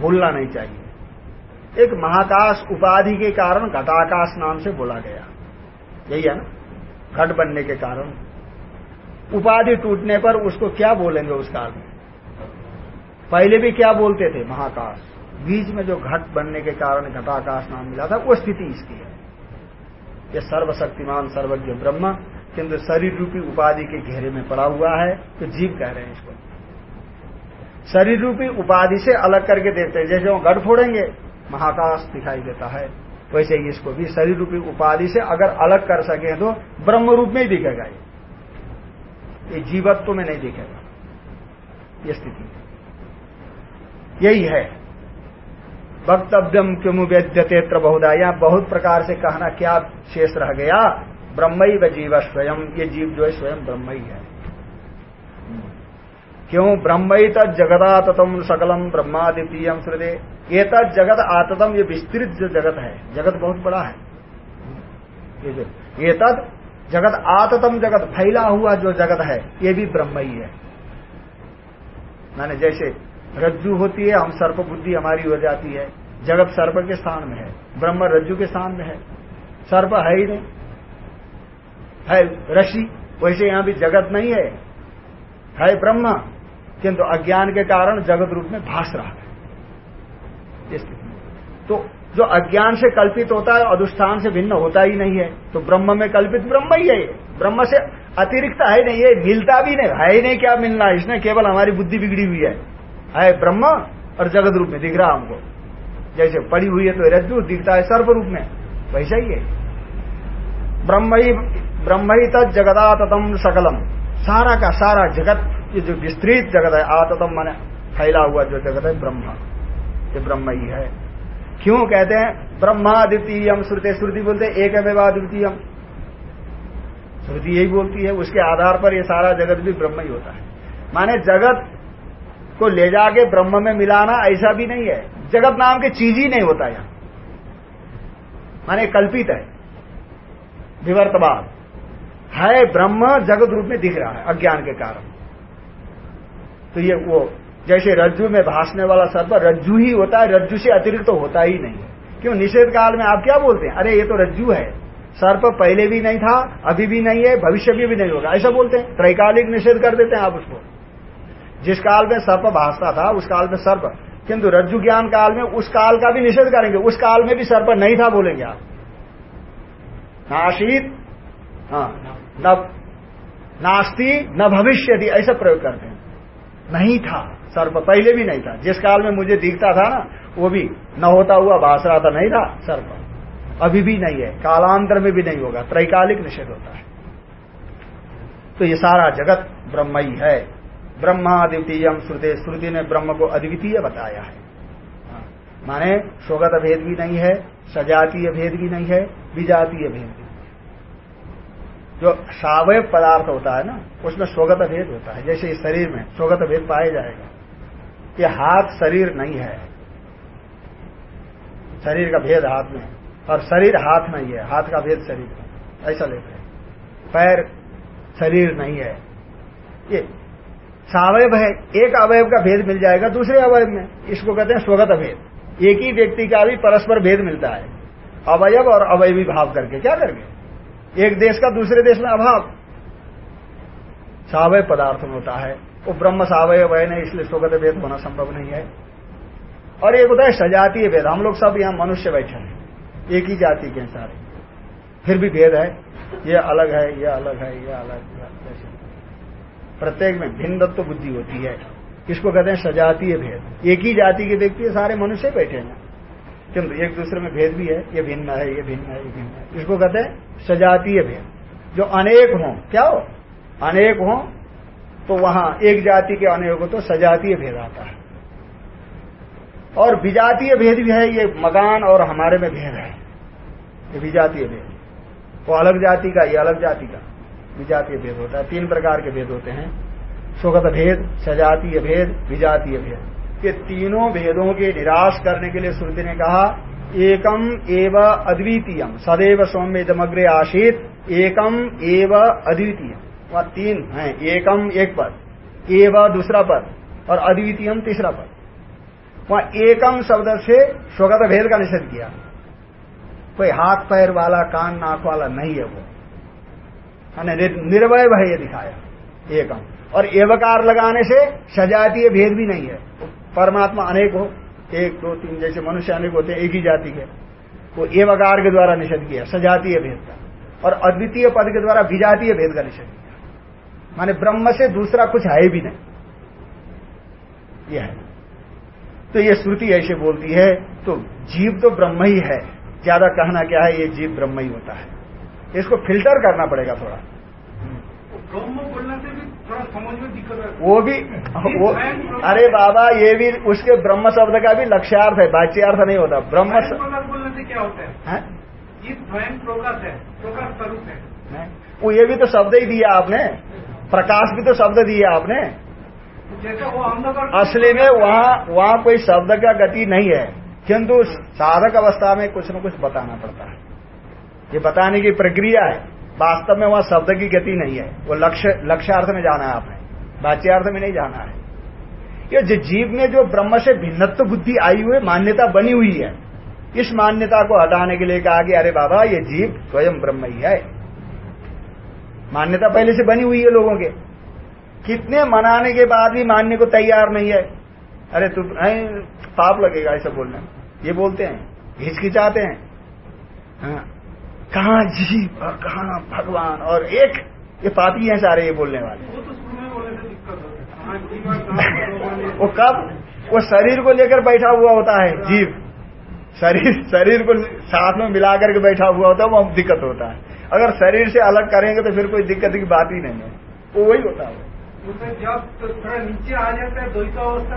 भूलना नहीं चाहिए। एक महाकाश उपाधि के कारण घटाकाश नाम से बोला गया। यही है ना? घट बनने के कारण उपाधि टूटने पर उसको क्या बोलेंगे उस काल में? पहले भी क्या बोलते थे? महाकाश। बीच में जो घट बनने के कारण घटाकाश नाम मिला था, वो स्थिति इसकी है। ये सर्वशक्तिमान, सर्वज्ञ ब्रह्म किंतु शरीर रूपी उपाधि के घेरे में पड़ा हुआ है तो जीव कह रहे हैं इसको। शरीर रूपी उपाधि से अलग करके देखते हैं, जैसे वो घट फोड़ेंगे, महाकाश दिखाई देता है। वैसे ही इसको भी शरीर रूपी उपाधि से अगर अलग कर सके तो ब्रह्म रूप में ही दिखेगा ये। ये जीवत्व में नहीं दिखेगा ये स्थिति। यही है। वक्तव्यम क्यों वेद्यतेत्र बहुधा। यहाँ बहुत प्रकार से कहना क्या शेष रह गया? ब्रह्म व जीव स्वयं। ये जीव जो है स्वयं ब्रह्म ही। है क्यों? ब्रह्म ही तत् जगदा सकलम ब्रह्मादितीयम श्रदे ये जगत आततम, ये विस्तृत जो जगत है। जगत बहुत बड़ा है। ये ये तद जगत आततम जगत फैला हुआ जो जगत है, ये भी ब्रह्म ही है। माने जैसे रज्जु होती है, हम सर्प बुद्धि हमारी हो जाती है। जगत सर्प के स्थान में है, ब्रह्म रज्जु के स्थान में है। सर्प है ही नहीं। है ऋषि, वैसे यहाँ भी जगत नहीं है। है ब्रह्म, किंतु अज्ञान के कारण जगत रूप में भाष रहा है। तो जो अज्ञान से कल्पित होता है अनुष्ठान से भिन्न होता ही नहीं है। तो ब्रह्म में कल्पित ब्रह्म ही है ब्रह्म से अतिरिक्त है नहीं, ये मिलता भी नहीं। है ही नहीं क्या मिलना है? इसने केवल हमारी बुद्धि बिगड़ी हुई है। है ब्रह्म और जगत रूप में दिख रहा हमको। जैसे पड़ी हुई है तो रज्जु, दिखता है सर्व रूप में। वैसा ही है। ब्रह्म ही ब्रह्म ही तत् जगदाततम सकलम। सारा का सारा जगत, ये जो विस्तृत जगत है, आततम माने फैला हुआ जो जगत है ब्रह्म। ये ब्रह्म ही है। क्यों कहते हैं? ब्रह्माद्वितीयम श्रुति श्रुति बोलते एक अद्वितीयम श्रुति यही बोलती है, उसके आधार पर ये सारा जगत भी ब्रह्म ही होता है। माने जगत को ले जाके ब्रह्म में मिलाना ऐसा भी नहीं है। जगत नाम के चीज़ ही नहीं होता यहाँ। माने कल्पित है। विवर्तवाद है ब्रह्म, जगत रूप में दिख रहा है, अज्ञान के कारण। तो ये वो जैसे रज्जु में भासने वाला सर्प, रज्जु ही होता है, रज्जु से अतिरिक्त तो होता ही नहीं। क्यों? निषेध काल में आप क्या बोलते हैं? अरे, ये तो रज्जु है। सर्प पहले भी नहीं था, अभी भी नहीं है, भविष्य में भी नहीं होगा। ऐसा बोलते हैं। त्रैकालिक निषेध कर देते हैं आप उसको। जिस काल में सर्प भासता था, उस काल में सर्प। किंतु रज्जु ज्ञान काल में उस काल का भी निषेध करेंगे। उस काल में भी सर्प नहीं था बोलेंगे आप। नाशीत हाँ नास्ती, न भविष्य ऐसा प्रयोग करते हैं। नहीं था। सर्प पहले भी नहीं था। जिस काल में मुझे दिखता था ना, वो भी न होता हुआ भाष रहा था नहीं था, सर्प। अभी भी नहीं है। कालांतर में भी नहीं होगा। त्रैकालिक निषेध होता है। तो ये सारा जगत ब्रह्म ही। है ब्रह्माद्वितीय श्रुति। श्रुति ने ब्रह्म को अद्वितीय बताया है। हाँ। माने स्वगत भेद भी नहीं है, सजातीय भेद भी नहीं है, विजातीय भेद भी नहीं जो सावय पदार्थ होता है ना, उसमें स्वगत भेद होता है। जैसे इस शरीर में स्वगत भेद पाया जाएगा। ये हाथ शरीर नहीं है। शरीर का भेद हाथ में। और शरीर हाथ नहीं है। हाथ का भेद शरीर में ऐसा लेते हैं। पैर शरीर नहीं है। ये सावयव है। एक अवयव का भेद मिल जाएगा दूसरे अवयव में। इसको कहते हैं स्वगत भेद एक ही व्यक्ति का भी परस्पर भेद मिलता है। अवयव और अवयवी भाव करके। क्या करके? एक देश का दूसरे देश में अभाव। सावय पदार्थ में होता है। वो ब्रह्म सावय वय नहीं इसलिए स्वगत भेद होना संभव नहीं है। और एक होता है सजातीय भेद, हम लोग सब यहाँ मनुष्य बैठे हैं, एक ही जाति के सारे। फिर भी भेद है, ये अलग है, ये अलग है, ये अलग है प्रत्येक में भिन्नत्व बुद्धि होती है। इसको कहते हैं? सजातीय भेद। एक ही जाति के व्यक्ति सारे मनुष्य बैठे हैं। किंतु एक दूसरे में भेद भी है, ये भिन्न है, ये भिन्न है, ये भिन्न है। इसको कहते हैं? सजातीय भेद। जो अनेक हों, क्या हो? अनेक हों तो वहाँ एक जाति के अनेक हो तो सजातीय भेद आता है। और विजातीय भेद भी है, ये मकान और हमारे में भेद है। ये विजातीय भेद। वो अलग जाति का, ये अलग जाति का विजातीय भेद होता है। तीन प्रकार के भेद होते हैं। स्वगत भेद, सजातीय भेद, विजातीय भेद। ये तीनों भेदों के निराश करने के लिए श्रुति ने कहा, एकम एव अद्वितीयम। सदैव सौम्य दमग्रे आशित एकम एव अद्वितीय वहाँ तीन है, एकम, एक पद, एव, दूसरा पद, और अद्वितीयम, तीसरा पद। वहाँ एकम शब्द से स्वगत भेद का निषेध किया। कोई हाथ, पैर वाला, कान, नाक वाला नहीं है वो। निर्वय है ये दिखाया, एकम। और एवकार लगाने से सजातीय भेद भी नहीं है। परमात्मा अनेक हो, एक, दो, तीन, जैसे मनुष्य अनेक होते हैं, एक ही जाति के। वो एवकार के द्वारा निषेध किया, सजातीय भेद का। और अद्वितीय पद के द्वारा विजातीय भेद का निषेध किया। माने ब्रह्म से दूसरा कुछ है भी नहीं। यह है। तो ये श्रुति ऐसे बोलती है तो जीव तो ब्रह्म ही है। ज़्यादा कहना क्या है ये जीव ब्रह्म ही होता है। इसको फ़िल्टर करना पड़ेगा थोड़ा। ब्रह्म बोलने से भी थोड़ा समझ में दिक्कत है। वो भी वो अरे बाबा ये भी उसके ब्रह्म शब्द का भी लक्ष्यार्थ है बाच्यार्थ नहीं होता। ब्रह्म बोलने से क्या होता है? ये स्वयं प्रकाश है प्रकाश स्वरूप है? वो ये भी तो शब्द ही दिया आपने। प्रकाश भी तो शब्द दिया आपने। असली में वहाँ वहाँ कोई शब्द का गति नहीं है। किंतु साधक अवस्था में कुछ न कुछ बताना पड़ता है। ये बताने की प्रक्रिया है। वास्तव में वहाँ शब्द की गति नहीं है। वो लक्ष्य, लक्ष्यार्थ में जाना है आपने। वाच्यार्थ में नहीं जाना है। ये जो जीव में जो ब्रह्म से भिन्नत्व बुद्धि आई हुई, मान्यता बनी हुई है, इस मान्यता को हटाने के लिए कहा कि, अरे बाबा, ये जीव स्वयं ब्रह्म ही है। मान्यता पहले से बनी हुई है लोगों के। कितने मनाने के बाद भी मानने को तैयार नहीं है। अरे तू पाप लगेगा ऐसा बोलने ये बोलते हैं हिचकिचाते हैं। हाँ कहा जीव और कहा भगवान और एक ये पापी हैं सारे ये बोलने वाले। वो तो है। वो कब? वो शरीर को लेकर बैठा हुआ होता है जीव। शरीर शरीर को साथ में मिला करके बैठा हुआ होता है वो दिक्कत होता है। अगर शरीर से अलग करेंगे तो फिर कोई दिक्कत की बात ही नहीं है। वो वही होता है। उसमें जब तो थोड़ा नीचे आ जाता है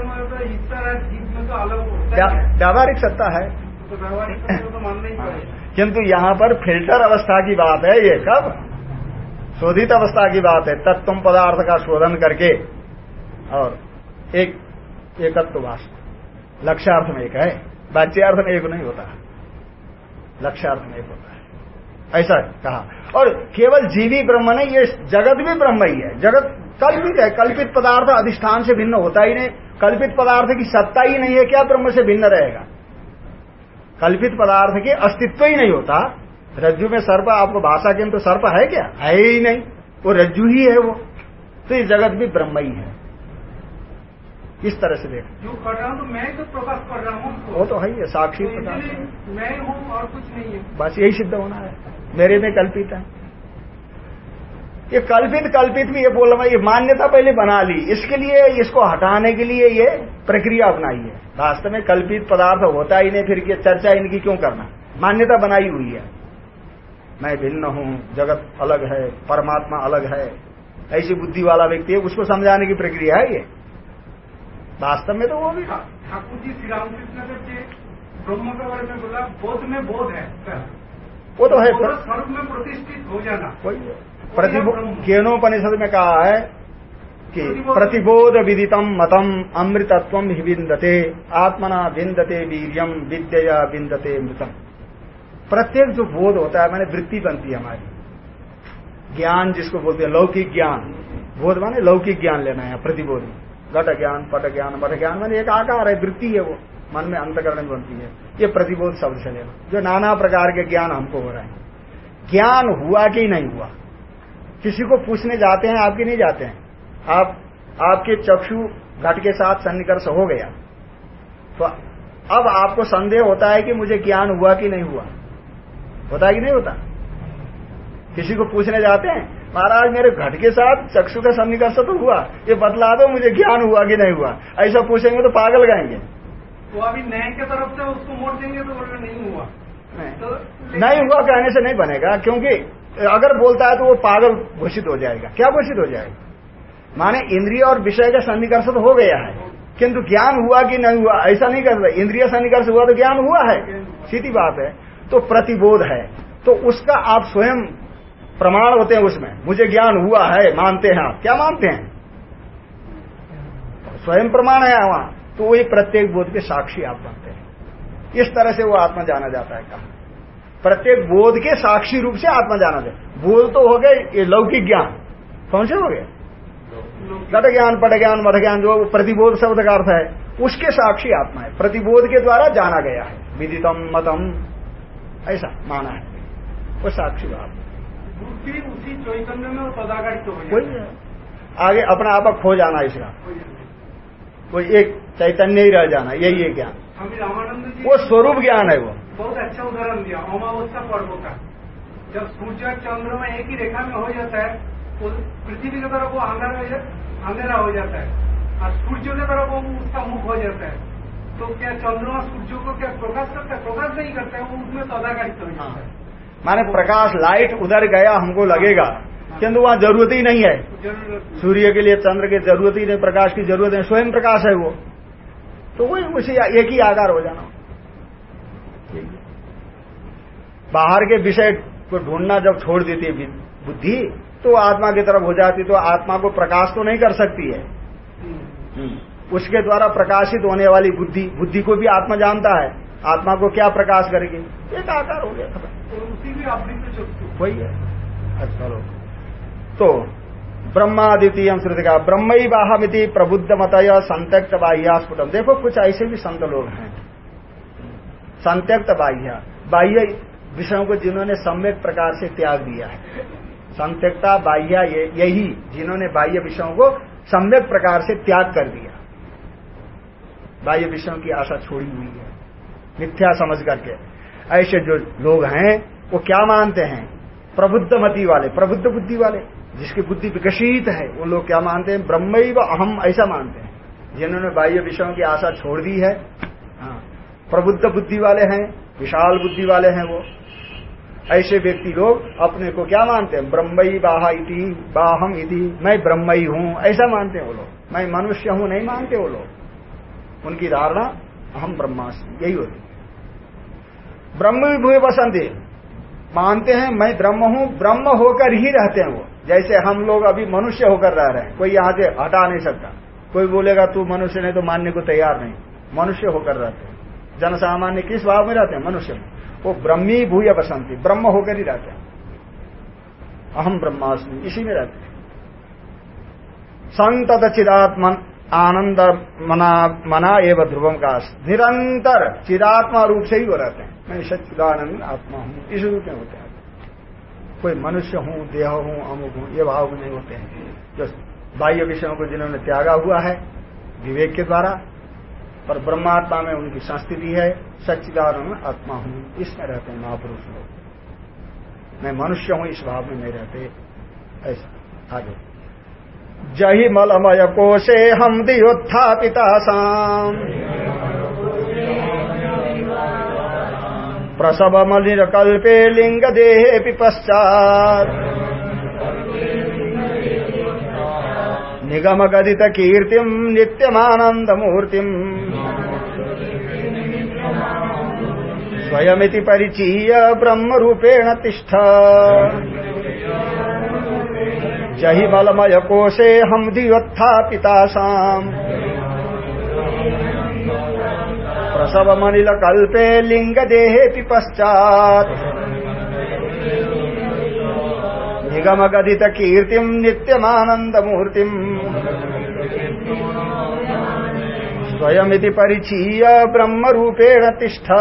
में तो ईश्वर जीव में अलग होता है। व्यावहारिक सत्ता है। तो व्यवहारिक तो मानना ही पड़ेगा। किंतु यहाँ पर फ़िल्टर अवस्था की बात है ये कब? शोधित अवस्था की बात है तत्व पदार्थ का शोधन करके। और एक एकत्व वास्तव। लक्ष्यार्थ में एक है। वाच्यार्थ में एक नहीं होता। लक्ष्यार्थ में एक होता ऐसा कहा। और केवल जीवी ब्रह्म नहीं ये जगत भी ब्रह्म ही है। जगत कल्पित है। कल्पित पदार्थ अधिष्ठान से भिन्न होता ही नहीं। कल्पित पदार्थ की सत्ता ही नहीं है क्या ब्रह्म से भिन्न रहेगा? कल्पित पदार्थ के अस्तित्व ही नहीं होता। रज्जु में सर्प आपको भाषा के तो सर्प है क्या? है ही नहीं। वो रज्जु ही है वो। तो ये जगत भी ब्रह्म ही है। इस तरह से देख। जो कर रहा हूँ तो मैं तो प्रकाश कर रहा हूँ वो तो है ही साक्षी तो। इसलिए मैं हूँ और कुछ नहीं है। बस यही सिद्ध होना है। मेरे में कल्पित है। ये कल्पित कल्पित भी ये बोल रहा ये मान्यता पहले बना ली। इसके लिए, इसको हटाने के लिए ये प्रक्रिया अपनाई है। वास्तव में कल्पित पदार्थ होता ही नहीं, फिर ये चर्चा इनकी क्यों करना? मान्यता बनाई हुई है। मैं भिन्न हूँ, जगत अलग है, परमात्मा अलग है। ऐसी बुद्धि वाला व्यक्ति है, उसको समझाने की प्रक्रिया है ये। वास्तव में तो वो भी ठाकुर जी, श्री रामकृष्ण ब्रह्म के बारे में बोला बोध में बोध है। वो तो है। स्वरूप में प्रतिष्ठित हो जाना। वही प्रतिबो केनोपनिषद में कहा है कि प्रतिबोध। विदितम मतम अमृतत्व ही विन्दते आत्मना विन्दते वीरियम विद्या विन्दते मृतम। प्रत्येक जो बोध होता है मैंने वृत्ति बनती है हमारी। ज्ञान जिसको बोलते हैं लौकिक ज्ञान। बोध माने लौकिक ज्ञान लेना है प्रतिबोध। घट ज्ञान पट ज्ञान मठ ज्ञान माने एक आकार है वृत्ति है वो। मन में अंतकरण बनती है। ये प्रतिबोध शब्द से लेना जो नाना प्रकार के ज्ञान हमको हो रहे हैं। ज्ञान हुआ कि नहीं हुआ? किसी को पूछने जाते हैं, आपके नहीं जाते हैं। आप, आपके चक्षु घट के साथ सन्निकर्ष हो गया। तो अब आपको संदेह होता है कि मुझे ज्ञान हुआ कि नहीं हुआ। होता कि नहीं होता? किसी को पूछने जाते हैं, महाराज, मेरे घट के साथ चक्षु का सन्निकर्ष तो हुआ। ये बतला दो मुझे ज्ञान हुआ कि नहीं हुआ। ऐसा पूछेंगे तो पागल गाएँगे। तो अभी न्याय के तरफ़ से उसको मोड़ देंगे तो बोलेगा नहीं हुआ। नहीं, तो नहीं हुआ कहने से नहीं बनेगा क्योंकि अगर बोलता है तो वो पागल घोषित हो जाएगा। क्या घोषित हो जाएगा? माने इंद्रिय और विषय का सन्निकर्ष तो हो गया है किंतु ज्ञान हुआ कि नहीं हुआ ऐसा नहीं कर सकते। इंद्रिय सन्निकर्ष हुआ तो ज्ञान हुआ है सीधी बात है। तो प्रतिबोध है। तो उसका आप स्वयं प्रमाण होते हैं उसमें। मुझे ज्ञान हुआ है मानते हैं आप। क्या मानते हैं? स्वयं प्रमाण है वहाँ। तो वही प्रत्येक बोध के साक्षी आप बनते हैं। इस तरह से वो आत्मा जाना जाता है कहा। प्रत्येक बोध के साक्षी रूप से आत्मा जाना जाए बोध तो हो गए ये लौकिक ज्ञान। कौन से हो गए? घट ज्ञान पट ज्ञान मठ ज्ञान जो प्रतिबोध शब्द का अर्थ है उसके साक्षी आत्मा है। प्रतिबोध के द्वारा जाना गया है। विदितम मतम। ऐसा माना है। वो साक्षी बात उसी चैतन्य में है आगे अपना आप खो जाना इसका। कोई एक चैतन्य ही रह जाना यही है ज्ञान। स्वामी रामानंद जी वो स्वरूप ज्ञान है वो। बहुत अच्छा उदाहरण दिया अमावस्या पर्व का। जब सूर्य और चंद्रमा एक ही रेखा में हो जाता है तो पृथ्वी की तरफ़ वो अंधेरा हो अंधेरा हो जाता है। और सूर्य की तरफ़ वो उसका मुख हो जाता है। तो क्या चंद्रमा सूर्य को क्या प्रकाश करता है? प्रकाश नहीं करता है वो उसमें तदागारित हो। जाता है। माने प्रकाश लाइट उधर गया हमको लगेगा। किंतु वहाँ ज़रूरत ही नहीं है। सूर्य के लिए चंद्र की ज़रूरत ही नहीं प्रकाश की ज़रूरत नहीं स्वयं प्रकाश है वो। तो वही उसी एक ही आकार हो जाना। बाहर के विषय को ढूंढना जब छोड़ देती है बुद्धि तो आत्मा की तरफ़ हो जाती तो आत्मा को प्रकाश तो नहीं कर सकती है। हम्म। उसके द्वारा प्रकाशित होने वाली बुद्धि बुद्धि को भी आत्मा जानता है। आत्मा को क्या प्रकाश करेगी? एक आकार हो गया। खत्म उसी भी वही है। अच्छा चलो। तो ब्रह्मादितीय श्रुति का ब्रह्म बाहमिति प्रबुद्ध मतय संत्यक्त बाह्यास्फुटम देखो कुछ ऐसे भी संत लोग हैं। संत्यक्त बाह्य बाह्य विषयों को जिन्होंने सम्यक प्रकार से त्याग दिया है। संत्यक्ता, बाह्य यही जिन्होंने बाह्य विषयों को सम्यक प्रकार से त्याग कर दिया। बाह्य विषयों की आशा छोड़ी हुई है। मिथ्या समझ करके। ऐसे जो लोग हैं, वो क्या मानते हैं? प्रबुद्ध मति वाले, प्रबुद्ध बुद्धि वाले। जिसकी बुद्धि विकसित है, वो लोग क्या मानते हैं? ब्रह्म अहम ऐसा मानते हैं। जिन्होंने बाह्य विषयों की आशा छोड़ दी है हाँ प्रबुद्ध बुद्धि वाले हैं, विशाल बुद्धि वाले हैं वो। ऐसे व्यक्ति लोग अपने को क्या मानते हैं? ब्रह्मई बाहा इति, बाहम इति, मैं ब्रह्मई हूँ, ऐसा मानते हैं वो लोग। मैं मनुष्य हूँ, नहीं मानते वो लोग। उनकी धारणा अहम ब्रह्मास्मि, यही होती ब्रह्म विभूय बसंती मानते हैं, मैं ब्रह्म हूँ, ब्रह्म होकर ही रहते हैं वो। जैसे हम लोग अभी मनुष्य होकर रह रहे हैं, कोई यहाँ से हटा नहीं सकता। कोई बोलेगा, तू मनुष्य नहीं तो मानने को तैयार नहीं। मनुष्य होकर रहते हैं। जन सामान्य किस भाव में रहते हैं? मनुष्य में। वो ब्रह्मी भूय बसंती, ब्रह्म होकर ही रहते हैं। अहम ब्रह्मास्मि, इसी में रहते हैं। संतत चिदात्मन, आनंद मना मना एवं ध्रुवम का निरंतर चिदात्मा रूप से ही वो रहते हैं। मैं सच्चिदानंद आत्मा हूँ। इस रूप में होते हैं। कोई मनुष्य हूँ, देह हूँ, अमुक हूँ, ये भाव नहीं होते हैं। जो बाह्य विषयों को जिन्होंने त्यागा हुआ है, विवेक के द्वारा, पर ब्रह्मात्मा में उनकी संस्थिति है, सच्चिदानंद आत्मा हूँ, इसमें रहते हैं महापुरुष लोग। मैं मनुष्य हूँ, इस भाव में नहीं रहते। ऐसा, आगे। जही मलमय कोशे हम दियोत्थापितासाम प्रसव मलिरकल्पे लिंग देहे पश्चात। निगम गदित कीर्तिम नित्यमानंद मूर्तिम स्वयमिति परिचीय ब्रह्म रूपेण तिष्ठ। जहि बलमय कोशे हम दियोत्थापितासाम प्रसव मनिल कल्पे लिंग देहे पश्चात। निगम गदित कीर्तिम नित्यमानंद मूर्तिम स्वयमिति परिचीय ब्रह्म रूपेण तिष्ठ।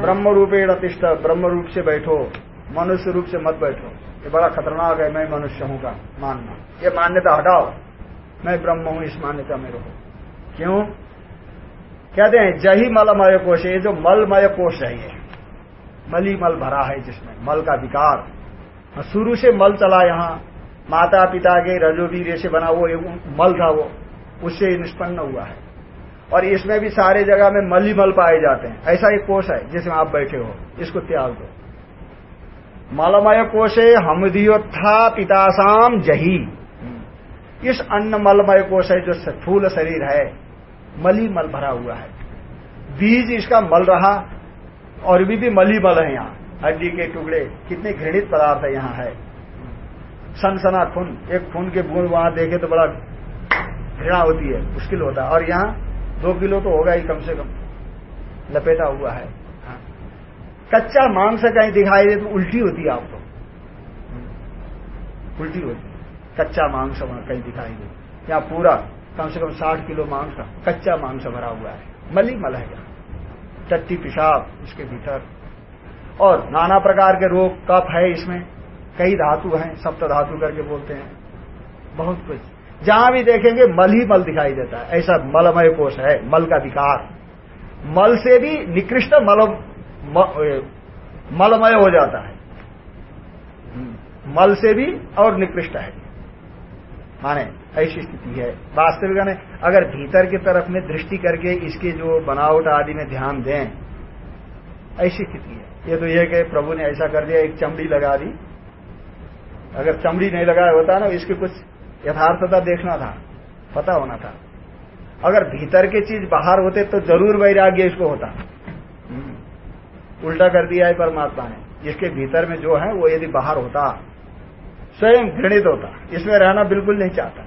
ब्रह्म रूपेण तिष्ठ ब्रह्म रूप से बैठो, मनुष्य रूप से मत बैठो। ये बड़ा खतरनाक है, मैं मनुष्य हूँ का मानना। ये मान्यता हटाओ। मैं ब्रह्म हूँ, इस मान्यता में रहो। क्यों? कहते हैं, जही मलमय कोश, ये जो मलमय कोश है ये, मली मल भरा है जिसमें, मल का विकार। शुरू से मल चला यहाँ माता पिता के रजोवीर से बना वो मल था वो, उससे निष्पन्न हुआ है। और इसमें भी सारे जगह में मल ही मल पाए जाते हैं। ऐसा एक कोष है, जिसमें आप बैठे हो, इसको त्याग दो। मलमय कोशे हमदियोत्था पितासाम जही। इस अन्न मलमय कोश है, जो फूल शरीर है। मली मल भरा हुआ है। बीज इसका मल रहा और भी भी मली मल है यहाँ। हड्डी के टुकड़े, कितने घृणित पदार्थ है यहाँ है। सनसना खून, एक खून के बूंद वहाँ देखे तो बड़ा घृणा होती है, मुश्किल होता है। और यहाँ दो किलो तो होगा ही कम से कम। लपेटा हुआ है। हाँ। कच्चा मांस कहीं दिखाई दे तो उल्टी होती है आपको। उल्टी होती कच्चा मांस वहाँ, कहीं दिखाई दे। यहाँ पूरा कम से कम साठ किलो मांस कच्चा मांस भरा हुआ है। मली मल है टट्टी पिशाब इसके भीतर। और नाना प्रकार के रोग, कफ है इसमें। कई धातु हैं, सप्त धातु करके बोलते हैं। बहुत कुछ। जहाँ भी देखेंगे, मल ही मल दिखाई देता है। ऐसा मलमय कोष है, मल का विकार। मल से भी निकृष्ट मल मलमय हो जाता है। मल से भी और निकृष्ट है। माने ऐसी स्थिति है। वास्तविक अगर भीतर की तरफ़ में दृष्टि करके इसके जो बनावट आदि में ध्यान दें, ऐसी स्थिति है। ये तो ये कि प्रभु ने ऐसा कर दिया, एक चमड़ी लगा दी। अगर चमड़ी नहीं लगाया होता ना, इसकी कुछ यथार्थता देखना था, पता होना था। अगर भीतर की चीज़ बाहर होते तो ज़रूर वैराग्य इसको होता। उल्टा कर दिया है परमात्मा ने। इसके भीतर में जो है, वो यदि बाहर होता, स्वयं घृणित होता, इसमें रहना बिल्कुल नहीं चाहता।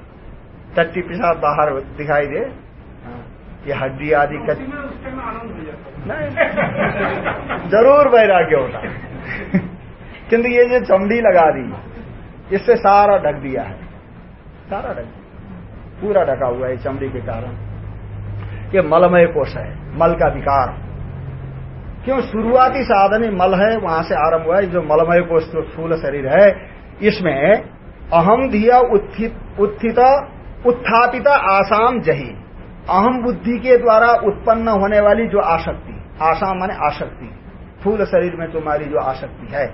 टट्टी पिशाब बाहर दिखाई दे। ये हड्डी आदि नहीं। ज़रूर वैराग्य होता। किंतु ये जो चमड़ी लगा दी इससे सारा ढक दिया है। सारा ढक दिया। पूरा ढका हुआ है चमड़ी के कारण। ये मलमय कोष है मल का विकार। क्यों? शुरुआती साधन ही मल है वहाँ से आरंभ हुआ है। जो मलमय कोष जो स्थूल शरीर है इसमें अहम धिया उत्थित उत्थापित आसाम जही। अहम बुद्धि के द्वारा उत्पन्न होने वाली जो आसक्ति, आसाम माने आसक्ति, फूल शरीर में तुम्हारी जो आसक्ति है,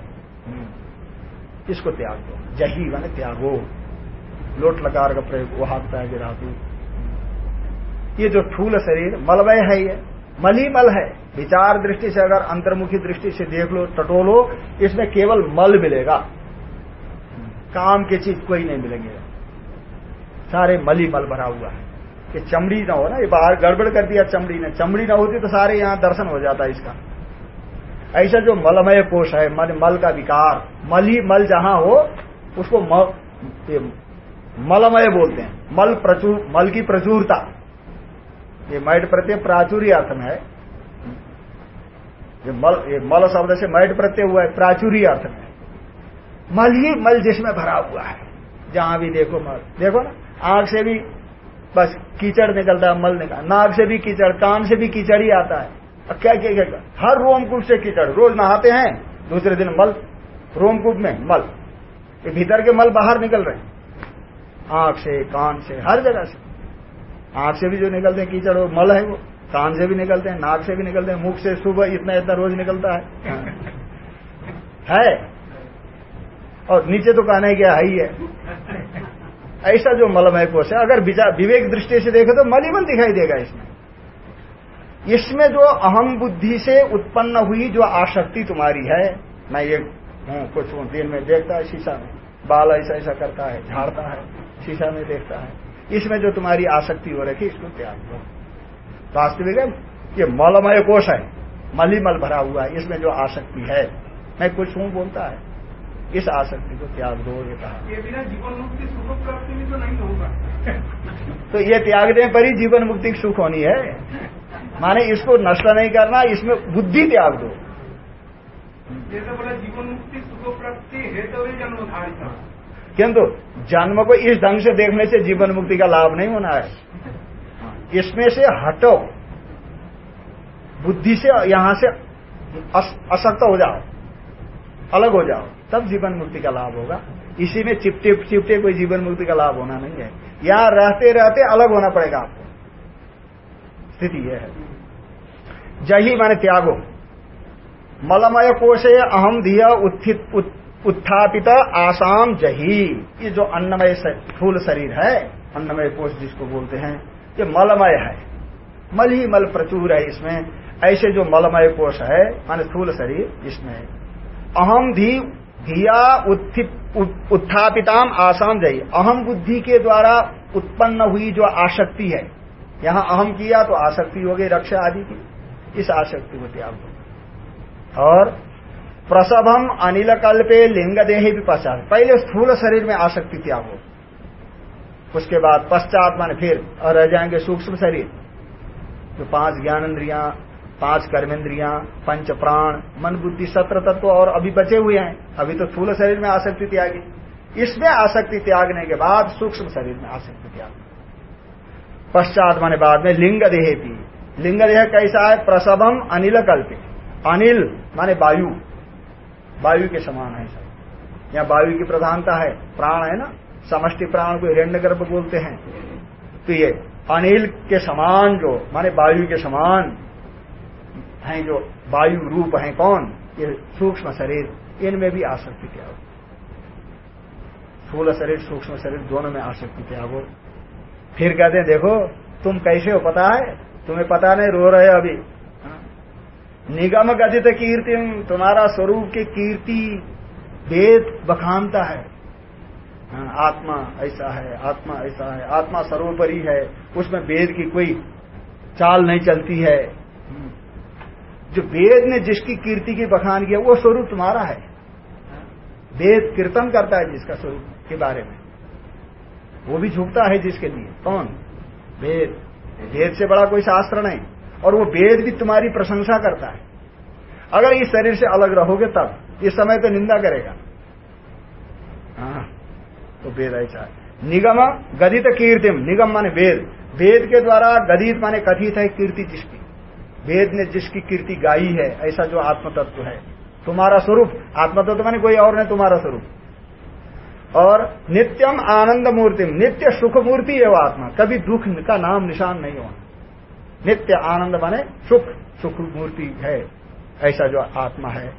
इसको त्याग। दो जही माने त्यागो। लोट लकार का प्रयोग, वो हाथ पैर धातु ये जो फूल शरीर, मलमय है ये मल ही मल है। विचार दृष्टि से अगर अंतर्मुखी दृष्टि से देख लो, टटोलो, इसमें केवल मल मिलेगा। काम की चीज़ कोई नहीं मिलेंगे। सारे मली मल भरा हुआ है। कि चमड़ी ना हो ना ये बाहर गड़बड़ कर दिया चमड़ी ने। चमड़ी ना होती तो सारे यहाँ दर्शन हो जाता इसका। ऐसा जो मलमय कोष है मल मल का विकार मल मल जहाँ हो उसको मल, मलमय बोलते हैं। मल प्रचुर मल की प्रचुरता। ये मैट प्रत्यय प्राचुर्य अर्थ में है। ये मल ये मल शब्द से मैट प्रत्यय हुआ है प्राचुर्य अर्थ में। मल ही मल जिसमें भरा हुआ है। जहाँ भी देखो मल। देखो ना? आँख से भी बस कीचड़ निकलता है, मल निकल नाक से भी कीचड़, कान से भी कीचड़ ही आता है। अब क्या क्या क्या हर रोमकूप से कीचड़। रोज नहाते हैं, दूसरे दिन मल। रोमकूप में मल। ये भीतर के मल बाहर निकल रहे हैं। आँख से, कान से, हर जगह से। आँख से भी जो निकलते हैं कीचड़, वो मल है वो। कान से भी निकलते हैं नाक से भी निकलते हैं। मुख से सुबह इतना इतना रोज निकलता है। है? और नीचे तो कहना ही क्या है ही है। ऐसा जो मलमय कोष है, अगर विवेक दृष्टि से देखे तो मल ही मल दिखाई देगा इसमें। इसमें जो अहम बुद्धि से उत्पन्न हुई जो आसक्ति तुम्हारी है, मैं ये हूँ, कुछ हूँ, दिन में देखता है, शीशा में। बाल ऐसा ऐसा करता है, झाड़ता है, शीशा में देखता है। इसमें जो तुम्हारी आसक्ति हो रखी, इसको त्याग दो। वास्तविक है, ये मलमय कोष है मल ही मल भरा हुआ है, इसमें जो आसक्ति है। मैं कुछ हूँ, बोलता है। इस आसक्ति को त्याग दो ये कहा? ये बिना जीवन मुक्ति सुख प्राप्ति में तो नहीं होगा। तो ये त्यागने पर ही जीवन मुक्ति की सुख होनी है। माने इसको नष्ट नहीं करना इसमें बुद्धि त्याग दो। जैसे बोला जीवन मुक्ति सुख प्राप्ति है तो जन्म धारिता किंतु जन्म को इस ढंग से देखने से जीवन मुक्ति का लाभ नहीं होना है। इसमें से हटो। बुद्धि से यहाँ से असक्त हो जाओ। अलग हो जाओ, तब जीवन मुक्ति का लाभ होगा। इसी में चिपटे चिपटे कोई जीवन मुक्ति का लाभ होना नहीं है। यहाँ रहते रहते अलग होना पड़ेगा आपको। स्थिति यह है। जही माने त्यागो। मलमय कोशे अहम धिया उत्थित उत्थापित आसाम जही। ये जो अन्नमय फूल शरीर है, अन्नमय कोश जिसको बोलते हैं, ये मलमय है। मल ही मल प्रचुर है इसमें। ऐसे जो मलमय कोश है, माने स्थूल शरीर, इसमें अहम धी धिया उत्थापिताम आसाम जही अहम बुद्धि के द्वारा उत्पन्न हुई जो आसक्ति है। यहाँ अहम किया तो आसक्ति हो गई रक्षा आदि की। इस आसक्ति को त्याग दो। और प्रसभम अनिल कल्पे लिंग देही भी पश्चात पहले स्थूल शरीर में आसक्ति त्यागो उसके बाद पश्चात मान फिर और रह जाएँगे सूक्ष्म शरीर। जो पाँच ज्ञानेन्द्रिया पाँच कर्मेंद्रिया, पंच प्राण, मन, बुद्धि, सत्र, तत्व और अभी बचे हुए हैं। अभी तो स्थूल शरीर में आसक्ति त्यागी। इसमें आसक्ति त्यागने के बाद सूक्ष्म शरीर में आसक्ति त्याग। पश्चात माने बाद में लिंग देह भी लिंग देह कैसा है? प्रसवम अनिल कल्पे अनिल माने वायु। वायु के समान है सब। यहाँ वायु की प्रधानता है। प्राण है ना? समष्टि प्राण को हिरण्य गर्भ बोलते हैं। तो ये अनिल के समान जो, माने वायु के समान हैं जो वायु रूप हैं कौन? ये सूक्ष्म शरीर। इनमें भी आसक्ति त्यागो स्थूल शरीर, सूक्ष्म शरीर दोनों में आसक्ति त्यागो फिर कहते हैं, देखो, तुम कैसे हो पता है? तुम्हें पता नहीं, रो रहे अभी। निगम गतित कीर्ति, तुम्हारा स्वरूप की कीर्ति वेद बखानता है। आत्मा ऐसा है, आत्मा ऐसा है, आत्मा सर्वोपरि है, उसमें वेद की कोई चाल नहीं चलती है। जो वेद ने जिसकी कीर्ति की बखान किया, वो स्वरूप तुम्हारा है। वेद कीर्तन करता है जिसका स्वरूप के बारे में। वो भी झुकता है जिसके लिए। कौन? वेद। वेद से बड़ा कोई शास्त्र नहीं। और वो वेद भी तुम्हारी प्रशंसा करता है। अगर इस शरीर से अलग रहोगे तब इस समय तो निंदा करेगा। हाँ तो वेद ऐसा निगम गदित कीर्तिम। निगम माने वेद। वेद के द्वारा गदित माने कथित है कीर्ति जिसकी। वेद ने जिसकी कीर्ति गाई है, ऐसा जो आत्मतत्व है। तुम्हारा स्वरूप आत्म तत्व माने कोई और नहीं तुम्हारा स्वरूप। और नित्यम आनंद मूर्ति नित्य सुख मूर्ति है वो आत्मा। कभी दुख का नाम निशान नहीं होना। नित्य आनंद माने सुख सुख मूर्ति है, ऐसा जो आत्मा है।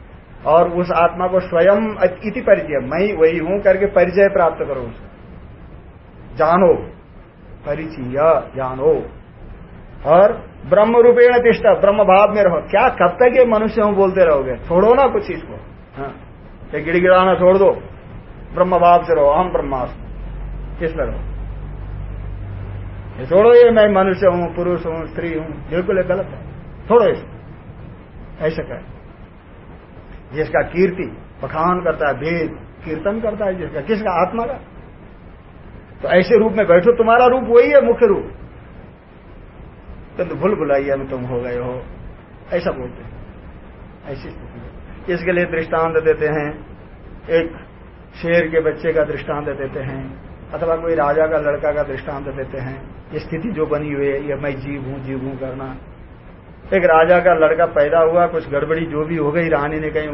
और उस आत्मा को स्वयं इति परिचय, मैं वही हूँ करके परिचय प्राप्त करो जानो, परिचय, जानो। और ब्रह्म रूपेण तिष्ठा ब्रह्म भाव में रहो क्या कब तक ये मनुष्य हूँ बोलते रहोगे? छोड़ो ना कुछ इसको। हाँ। गिड़गिड़ाना छोड़ दो। ब्रह्म भाव से रहो हम ब्रह्मास्म किस रहो? ये छोड़ो, ये मैं मनुष्य हूँ, पुरुष हूँ, स्त्री हूँ, बिल्कुल गलत है। छोड़ो इसको। ऐसा कह। जिसका कीर्ति पखान करता है, भेद, कीर्तन करता है, जिसका किसका? आत्मा का। तो ऐसे रूप में बैठो, तुम्हारा रूप वही है, मुख्य रूप। किंतु भूल भुलाइया में तुम हो गए हो। ऐसा बोलते हैं। ऐसी स्थिति इसके लिए दृष्टांत देते हैं। एक शेर के बच्चे का दृष्टांत देते हैं, अथवा कोई राजा का लड़का का दृष्टांत देते हैं। ये स्थिति जो बनी हुई है, ये मैं जीव हूँ जीव हूँ करना। एक राजा का लड़का पैदा हुआ, कुछ गड़बड़ी जो भी हो गई, रानी ने कहीं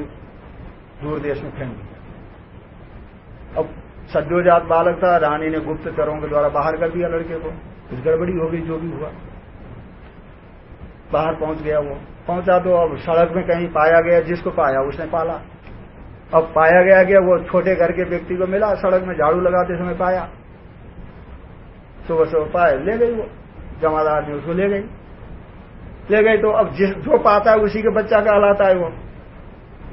दूर देश में फेंक दिया। अब सद्योजात बालक था, रानी ने गुप्त चरों के द्वारा बाहर कर दिया लड़के को। कुछ गड़बड़ी हो गई, जो भी हुआ। बाहर पहुँच गया वो। पहुँचा तो अब सड़क में कहीं पाया गया, जिसको पाया, उसने पाला। अब पाया गया गया वो छोटे घर के व्यक्ति को मिला, सड़क में झाड़ू लगाते समय पाया। सुबह सुबह पाए, ले गई वो। जमादार ने उसको ले गई। ले गई तो अब जिस, जो पाता है उसी के बच्चा कहलाता है वो।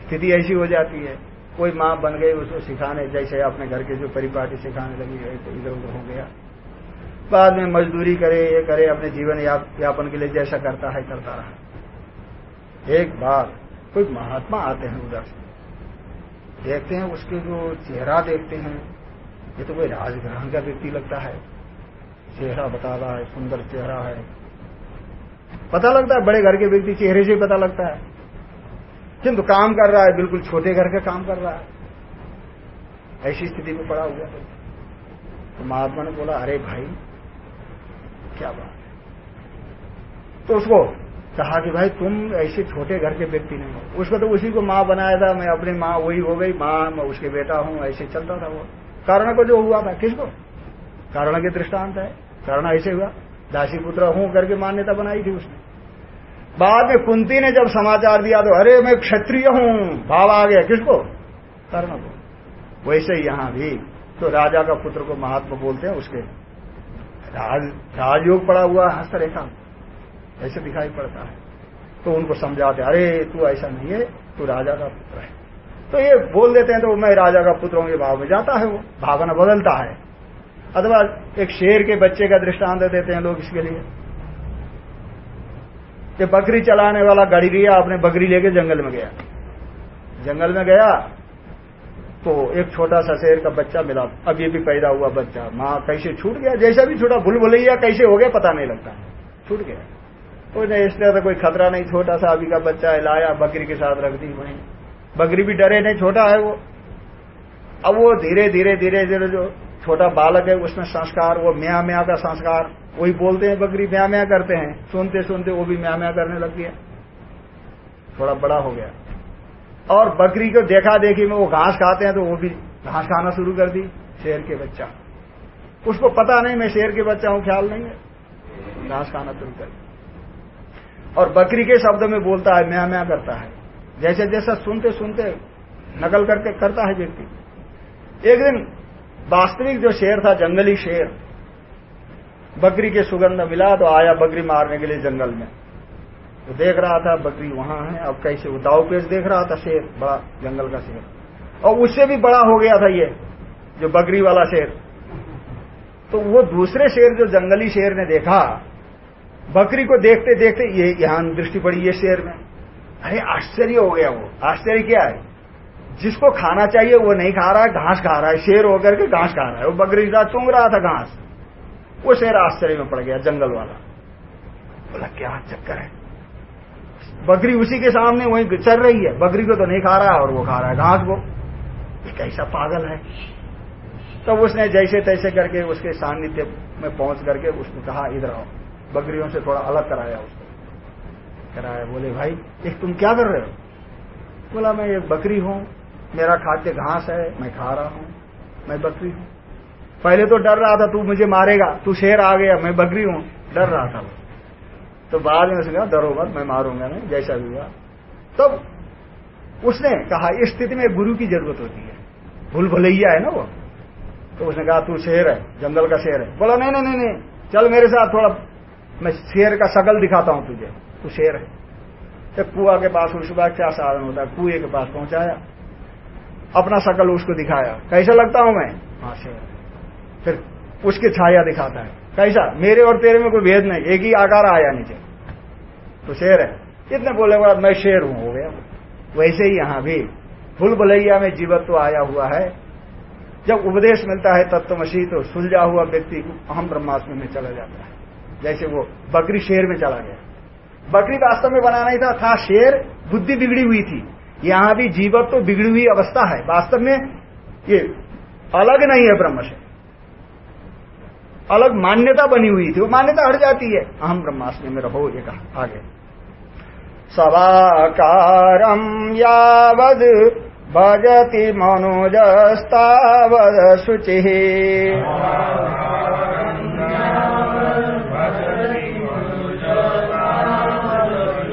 स्थिति ऐसी हो जाती है। कोई माँ बन गई उसको सिखाने, जैसे अपने घर के जो परिपाटी सिखाने लगी है तो इधर उधर हो गया। बाद में मजदूरी करे, ये करे, अपने जीवन यापन के लिए जैसा करता है, करता रहा। एक बार कोई महात्मा आते हैं उधर से। देखते हैं उसके जो चेहरा देखते हैं, ये तो कोई राजग्रहण का व्यक्ति लगता है। चेहरा बता रहा है, सुंदर चेहरा है। पता लगता है, बड़े घर के व्यक्ति चेहरे से पता लगता है। किंतु काम कर रहा है, बिल्कुल छोटे घर का काम कर रहा है। ऐसी स्थिति में पड़ा हुआ है। तो महात्मा ने बोला, अरे भाई क्या बात है? तो उसको कहा कि भाई तुम ऐसे छोटे घर के व्यक्ति नहीं हो। उसको तो उसी को माँ बनाया था, मैं अपनी माँ वही हो गई, माँ, मैं उसके बेटा हूँ, ऐसे चलता था वो। कारण को जो हुआ था, किसको? कारण के दृष्टांत है। कारण ऐसे हुआ दासी पुत्र हूँ करके मान्यता बनाई थी उसने। बाद में कुंती ने जब समाचार दिया तो अरे, मैं क्षत्रिय हूँ। भाव आ गया। किसको? कर्ण को। वैसे यहाँ भी तो राजा का पुत्र को महात्मा बोलते हैं उसके। राज, राजयोग पड़ा हुआ हस्तरेखा ऐसे दिखाई पड़ता है। तो उनको समझाते अरे, तू ऐसा नहीं है, तू राजा का पुत्र है। तो ये बोल देते हैं तो मैं राजा का पुत्र हूँ, ये भाव में जाता है वो। भावना बदलता है। अथवा एक शेर के बच्चे का दृष्टांत देते हैं लोग इसके लिए। ये बकरी चलाने वाला गड़ी गया अपने बकरी लेके जंगल में गया। जंगल में गया तो एक छोटा सा शेर का बच्चा मिला। ये भी पैदा हुआ बच्चा। माँ कैसे छूट गया? जैसा भी छूटा भूल भुलैया कैसे हो गया पता नहीं लगता। छूट गया। कोई नहीं इसलिए तो कोई खतरा नहीं, छोटा सा अभी का बच्चा है, लाया, बकरी के साथ रख दी वहीं। बकरी भी डरे नहीं, छोटा है वो। अब वो धीरे धीरे धीरे धीरे जो छोटा बालक है, उसमें संस्कार, वो म्या म्या का संस्कार। वही बोलते हैं बकरी म्या म्या करते हैं। सुनते सुनते वो भी म्या म्या करने लग गया। थोड़ा बड़ा हो गया। और बकरी को देखा देखी में वो घास खाते हैं तो वो भी घास खाना शुरू कर दी, शेर के बच्चा। उसको पता नहीं, मैं शेर के बच्चा हूँ, ख्याल नहीं है। घास खाना शुरू कर दी। और बकरी के शब्द में बोलता है, म्या म्या करता है। जैसे जैसा सुनते सुनते नकल करके करता है व्यक्ति। एक दिन वास्तविक जो शेर था, जंगली शेर, बकरी के सुगंध मिला तो आया बकरी मारने के लिए जंगल में। तो देख रहा था, बकरी वहाँ है, अब कैसे वो दाव पेश देख रहा था शेर, बड़ा जंगल का शेर। और उससे भी बड़ा हो गया था ये, जो बकरी वाला शेर। तो वो दूसरे शेर, जो जंगली शेर ने देखा, बकरी को देखते देखते ये, यहाँ दृष्टि पड़ी ये शेर में। अरे आश्चर्य हो गया वो। आश्चर्य क्या है? जिसको खाना चाहिए, वो नहीं खा रहा है, घास खा रहा है। शेर होकर के घास खा रहा है। वो बकरी का चूंग रहा था घास। वो शेर आश्चर्य में पड़ गया, जंगल वाला। बोला, क्या चक्कर है? बकरी उसी के सामने वही चल रही है। बकरी को तो नहीं खा रहा है और वो खा रहा है घास को। कैसा पागल है? तो उसने जैसे तैसे करके उसके सान्निध्य में पहुँच करके उसने कहा, इधर आओ। बकरियों से थोड़ा अलग कराया उसको कराया, बोले, भाई, एक तुम क्या कर रहे हो? बोला, मैं एक बकरी हूँ। मेरा खाद्य घास है। मैं खा रहा हूँ। मैं बकरी हूँ। पहले तो डर रहा था, तू मुझे मारेगा। तू शेर आ गया। मैं बकरी हूँ। डर रहा था तो बाद में उसने कहा, डरो मत, मैं मारूँगा नहीं, जैसा भी हुआ। तब तो उसने कहा, इस स्थिति में गुरु की ज़रूरत होती है। भूल भुलैया है ना वो? तो उसने कहा, तू शेर है, जंगल का शेर है। बोला, नहीं नहीं नहीं चल मेरे साथ थोड़ा, मैं शेर का शकल दिखाता हूँ तुझे। तू शेर है। तो कुआ के पास उसके बाद क्या साधन होता? है कुएँ के पास पहुँचाया। अपना शकल उसको दिखाया। कैसा लगता हूँ मैं? हाँ शेर फिर उसकी छाया दिखाता है। कैसा? मेरे और तेरे में कोई भेद नहीं। एक ही आकार आया नीचे। तो शेर है। इतने बोले बाद मैं शेर हूँ, हो गया। वैसे ही यहाँ भी। फुल बलैया में जीवत्व आया हुआ है। जब उपदेश मिलता है तत्वमसी तो सुलझा हुआ व्यक्ति अहम ब्रह्मास्म में चला जाता है। जैसे वो बकरी शेर में चला गया। बकरी वास्तव में बना नहीं था। था शेर, बुद्धि बिगड़ी हुई थी। यहाँ भी जीवत्व तो बिगड़ी हुई अवस्था है। वास्तव में ये अलग नहीं है ब्रह्म से। अलग मान्यता बनी हुई थी, वो मान्यता हट जाती है। अहम ब्रह्मास्मि में रहो, ये कहा, आगे। सवाकारम यावद भजति मनोजस्तावद शुचि।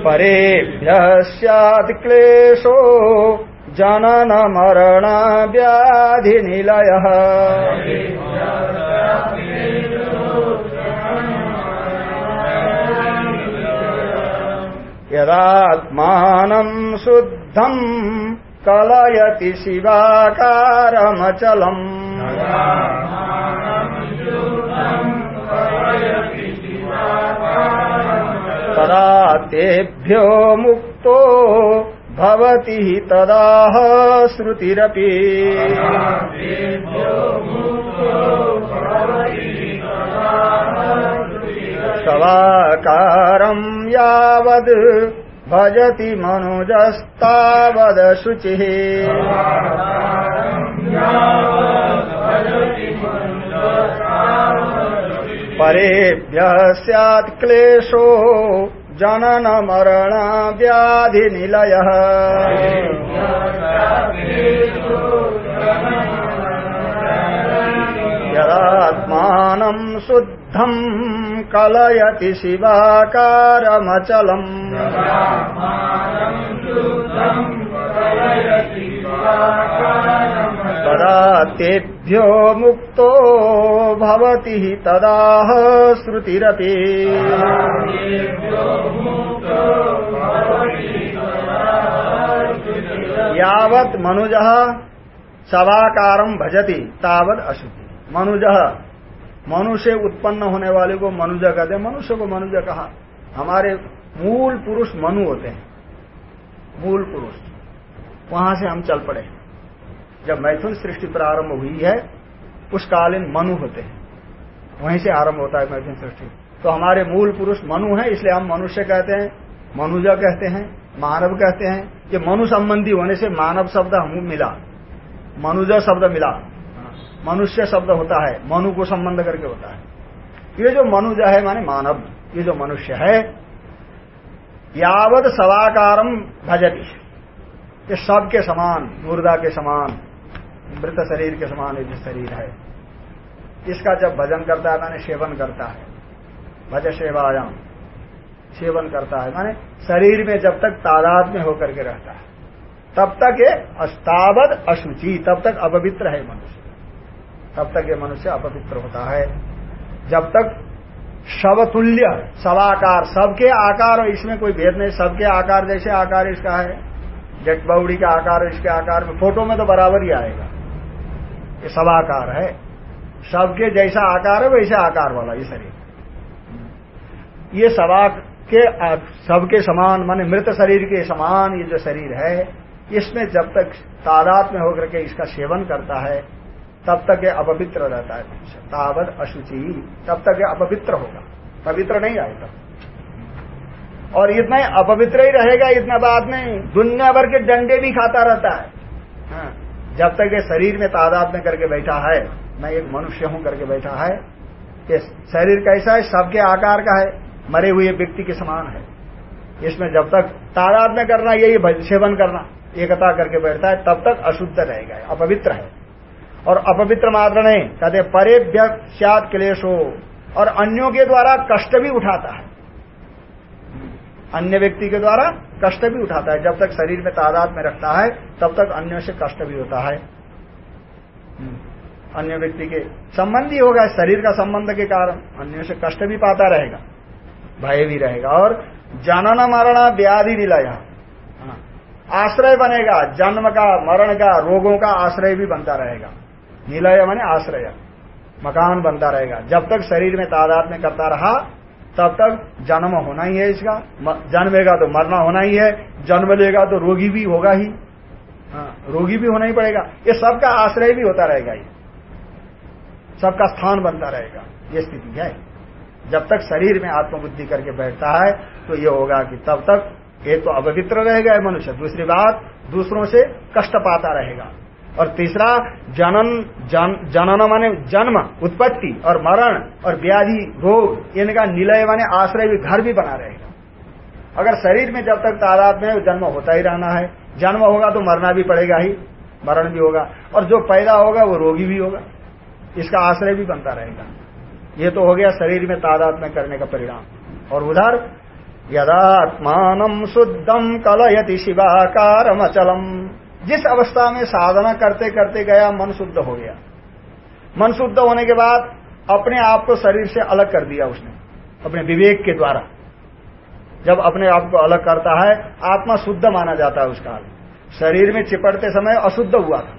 परेभ्य क्लेशो जनन मरण व्याधि निलय यदात्मानं शुद्धम् कलयति शिवाकारमचलम् तदा तेभ्यो मुक्तो भवति तदाह श्रुतिरपि। सवाकारम् यावद् भजति मनुजस्तावद शुचिः। परेभ्य स्यात् क्लेशो जनन मरण व्याधि निलय यदात्मानं शुद्धम् कलयति शिवाकारमचलम् तदा तेभ्यो मुक्तो तदाह श्रुतिरपि। यावत् मनुज सवाकारम भजति तावत अशुद्धि। मनुज। मनुष्य उत्पन्न होने वाले को मनुज कहते हैं। मनुष्य को मनुज कहा। हमारे मूल पुरुष मनु होते हैं। मूल पुरुष। वहाँ से हम चल पड़े। जब मैथुन सृष्टि प्रारंभ हुई है उस कालीन मनु होते हैं। वहीं से आरंभ होता है मैथुन सृष्टि। तो हमारे मूल पुरुष मनु है, इसलिए हम मनुष्य कहते हैं, मनुजा कहते हैं, मानव कहते हैं। कि मनु संबंधी होने से मानव शब्द हम मिला। मनुजा शब्द मिला। मनुष्य शब्द होता है, मनु को संबंध करके होता है। ये जो मनुजा है माने मानव, ये जो मनुष्य है, यावत सवाकारम भजती। ये सब के समान मुर्दा के समान, मृत शरीर के समान जो शरीर है, इसका जब भजन करता है, माने सेवन करता है। भज सेवायाम सेवन करता है, माने शरीर में जब तक तादाद में होकर के रहता है, तब तक ये अस्तावद अशुचि, तब तक अपवित्र है मनुष्य। तब तक ये मनुष्य अपवित्र होता है। जब तक शवतुल्य सवाकार सबके आकार और इसमें कोई भेद नहीं, सबके आकार जैसे आकार इसका है जट बउड़ी का आकार इसके आकार में, फ़ोटो में तो बराबर ही आएगा। ये सवाकार है। सबके जैसा आकार है, वैसे आकार वाला ये शरीर। ये सवा के, सबके समान, माने मृत शरीर के समान ये जो शरीर है, इसमें जब तक तादाद में होकर के इसका सेवन करता है तब तक ये अपवित्र रहता है मनुष्य तावत अशुचि। तब तक ये अपवित्र होगा। पवित्र नहीं आएगा। और इतना ही अपवित्र ही रहेगा इतना बात नहीं। दुनिया भर के डंडे भी खाता रहता है। हाँ, जब तक ये शरीर में तादाद में करके बैठा है मैं एक मनुष्य हूँ करके बैठा है ये शरीर कैसा है? सबके आकार का है। मरे हुए व्यक्ति के समान है। इसमें जब तक तादाद में करना यही सेवन करना एकता करके बैठता है तब तक अशुद्ध रहेगा अपवित्र है। और अपवित्र नहीं, कहते परे क्लेश हो और अन्यों के द्वारा कष्ट भी उठाता है। अन्य व्यक्ति के द्वारा कष्ट भी उठाता है। जब तक शरीर में तादाद में रखता है, तब तक अन्यों से कष्ट भी होता है। हम्म। अन्य व्यक्ति के संबंधी होगा, शरीर का संबंध के कारण अन्यों से कष्ट भी पाता रहेगा, भय भी रहेगा, और जनन मरण व्याधि निलय हाँ। आश्रय बनेगा, जन्म का, मरण का, रोगों का आश्रय भी बनता रहेगा। निलय माने आश्रय। मकान बनता रहेगा। जब तक शरीर में तादाद में करता रहा तब तक जन्म होना ही है इसका। जन्मेगा तो मरना होना ही है जन्म लेगा तो रोगी भी होगा ही। हाँ, रोगी भी होना ही पड़ेगा। ये सबका आश्रय भी होता रहेगा ये। सबका स्थान बनता रहेगा। ये स्थिति है। जब तक शरीर में आत्मबुद्धि करके बैठता है तो ये होगा कि तब तक ये तो अपवित्र रहेगा मनुष्य। दूसरी बात दूसरों से कष्ट पाता रहेगा। और तीसरा जनन जन, जनन माने जन्म उत्पत्ति और मरण और व्याधि रोग इनका निलय माने आश्रय भी घर भी बना रहेगा। अगर शरीर में जब तक तादाद में जन्म होता ही रहना है। जन्म होगा तो मरना भी पड़ेगा ही मरण भी होगा। और जो पैदा होगा वो रोगी भी होगा। इसका आश्रय भी बनता रहेगा। ये तो हो गया शरीर में तादाद में करने का परिणाम। और उधर यदात्मान शुद्धम कलयति शिवाकार अचलम जिस अवस्था में साधना करते करते गया, मन शुद्ध हो गया। मन शुद्ध होने के बाद अपने आप को शरीर से अलग कर दिया उसने, अपने विवेक के द्वारा। जब अपने आप को अलग करता है, आत्मा शुद्ध माना जाता है उस काल शरीर में चिपटते समय अशुद्ध हुआ था।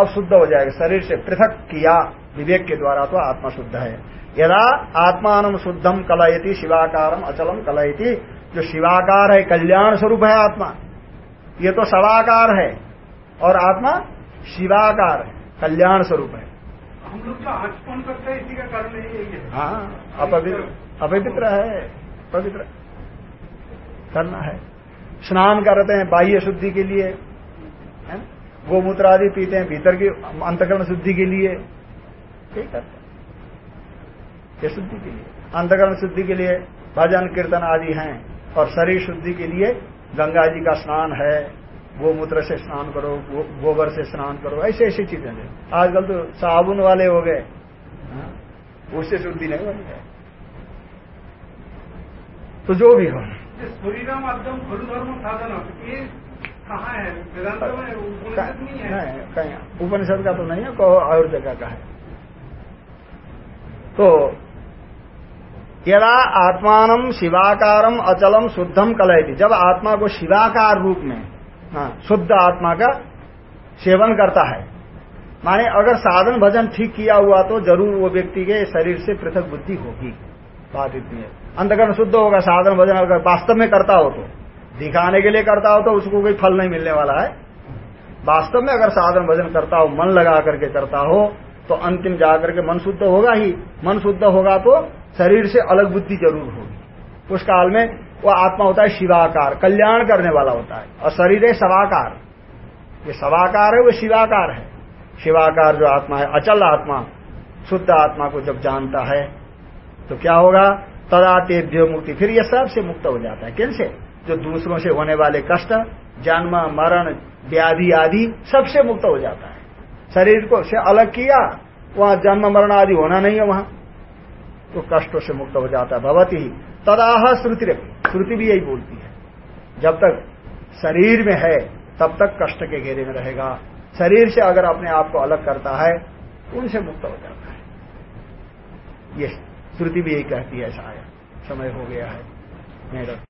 अब शुद्ध हो जाएगा। शरीर से पृथक किया विवेक के द्वारा तो आत्मा शुद्ध है। यदा आत्मान शुद्धम कलयती शिवाकारम अचलम कलयती। जो शिवाकार है, कल्याण स्वरूप है आत्मा। ये तो सवाकार है और आत्मा शिवाकार है कल्याण स्वरूप है। हम लोग जो आचपन करते हैं? इसी का कारण यही है। हाँ अपवित्र अपवित्र है पवित्र। करना है। स्नान करते हैं बाह्य शुद्धि के लिए है? गोमूत्र आदि पीते हैं भीतर की अंतकरण शुद्धि के लिए। ठीक करते ये शुद्धि के लिए। अंतकरण शुद्धि के लिए भजन कीर्तन आदि हैं और शरीर शुद्धि के लिए गंगा जी का स्नान है गोमूत्र से स्नान करो गो, गोबर से स्नान करो ऐसी ऐसी चीज़ें हैं। आजकल तो साबुन वाले हो गए। हाँ, उससे शुद्धि नहीं बन तो जो भी हो। है। उपनिषद कहीं। उपनिषद का तो नहीं है कहो और जगह का है। तो यदा आत्मान शिवाकारम अचलम शुद्धम कलयती। जब आत्मा को शिवाकार रूप में हाँ, शुद्ध आत्मा का सेवन करता है माने अगर साधन भजन ठीक किया हुआ तो ज़रूर वो व्यक्ति के शरीर से पृथक बुद्धि होगी। बात इतनी है। अंतकरण शुद्ध होगा साधन भजन अगर वास्तव में करता हो तो दिखाने के लिए करता हो तो उसको कोई फल नहीं मिलने वाला है। वास्तव में अगर साधन भजन करता हो मन लगा करके करता हो तो अंतिम जाकर के मन शुद्ध होगा ही। मन शुद्ध होगा तो शरीर से अलग बुद्धि ज़रूर होगी। उस काल में वो आत्मा होता है शिवाकार, कल्याण करने वाला होता है। और शरीर है सवाकार। ये सवाकार है, वो शिवाकार है। शिवाकार जो आत्मा है, अचल आत्मा, शुद्ध आत्मा को जब जानता है तो क्या होगा? तदा मुक्ति। फिर यह सबसे मुक्त हो जाता है। किन से जो दूसरों से होने वाले कष्ट, जन्म, मरण, व्याधि आदि सबसे मुक्त हो जाता है। शरीर को से अलग किया, वहाँ जन्म, मरण आदि होना नहीं है वहाँ। तो कष्टों से मुक्त हो जाता है। भवती ही, तदाह श्रुति श्रुति भी यही बोलती है। जब तक शरीर में है, तब तक कष्ट के घेरे में रहेगा। शरीर से अगर अपने आप को अलग करता है, उनसे मुक्त हो जाता है। ये श्रुति भी यही कहती है, ऐसा है। समय हो गया है। मेरा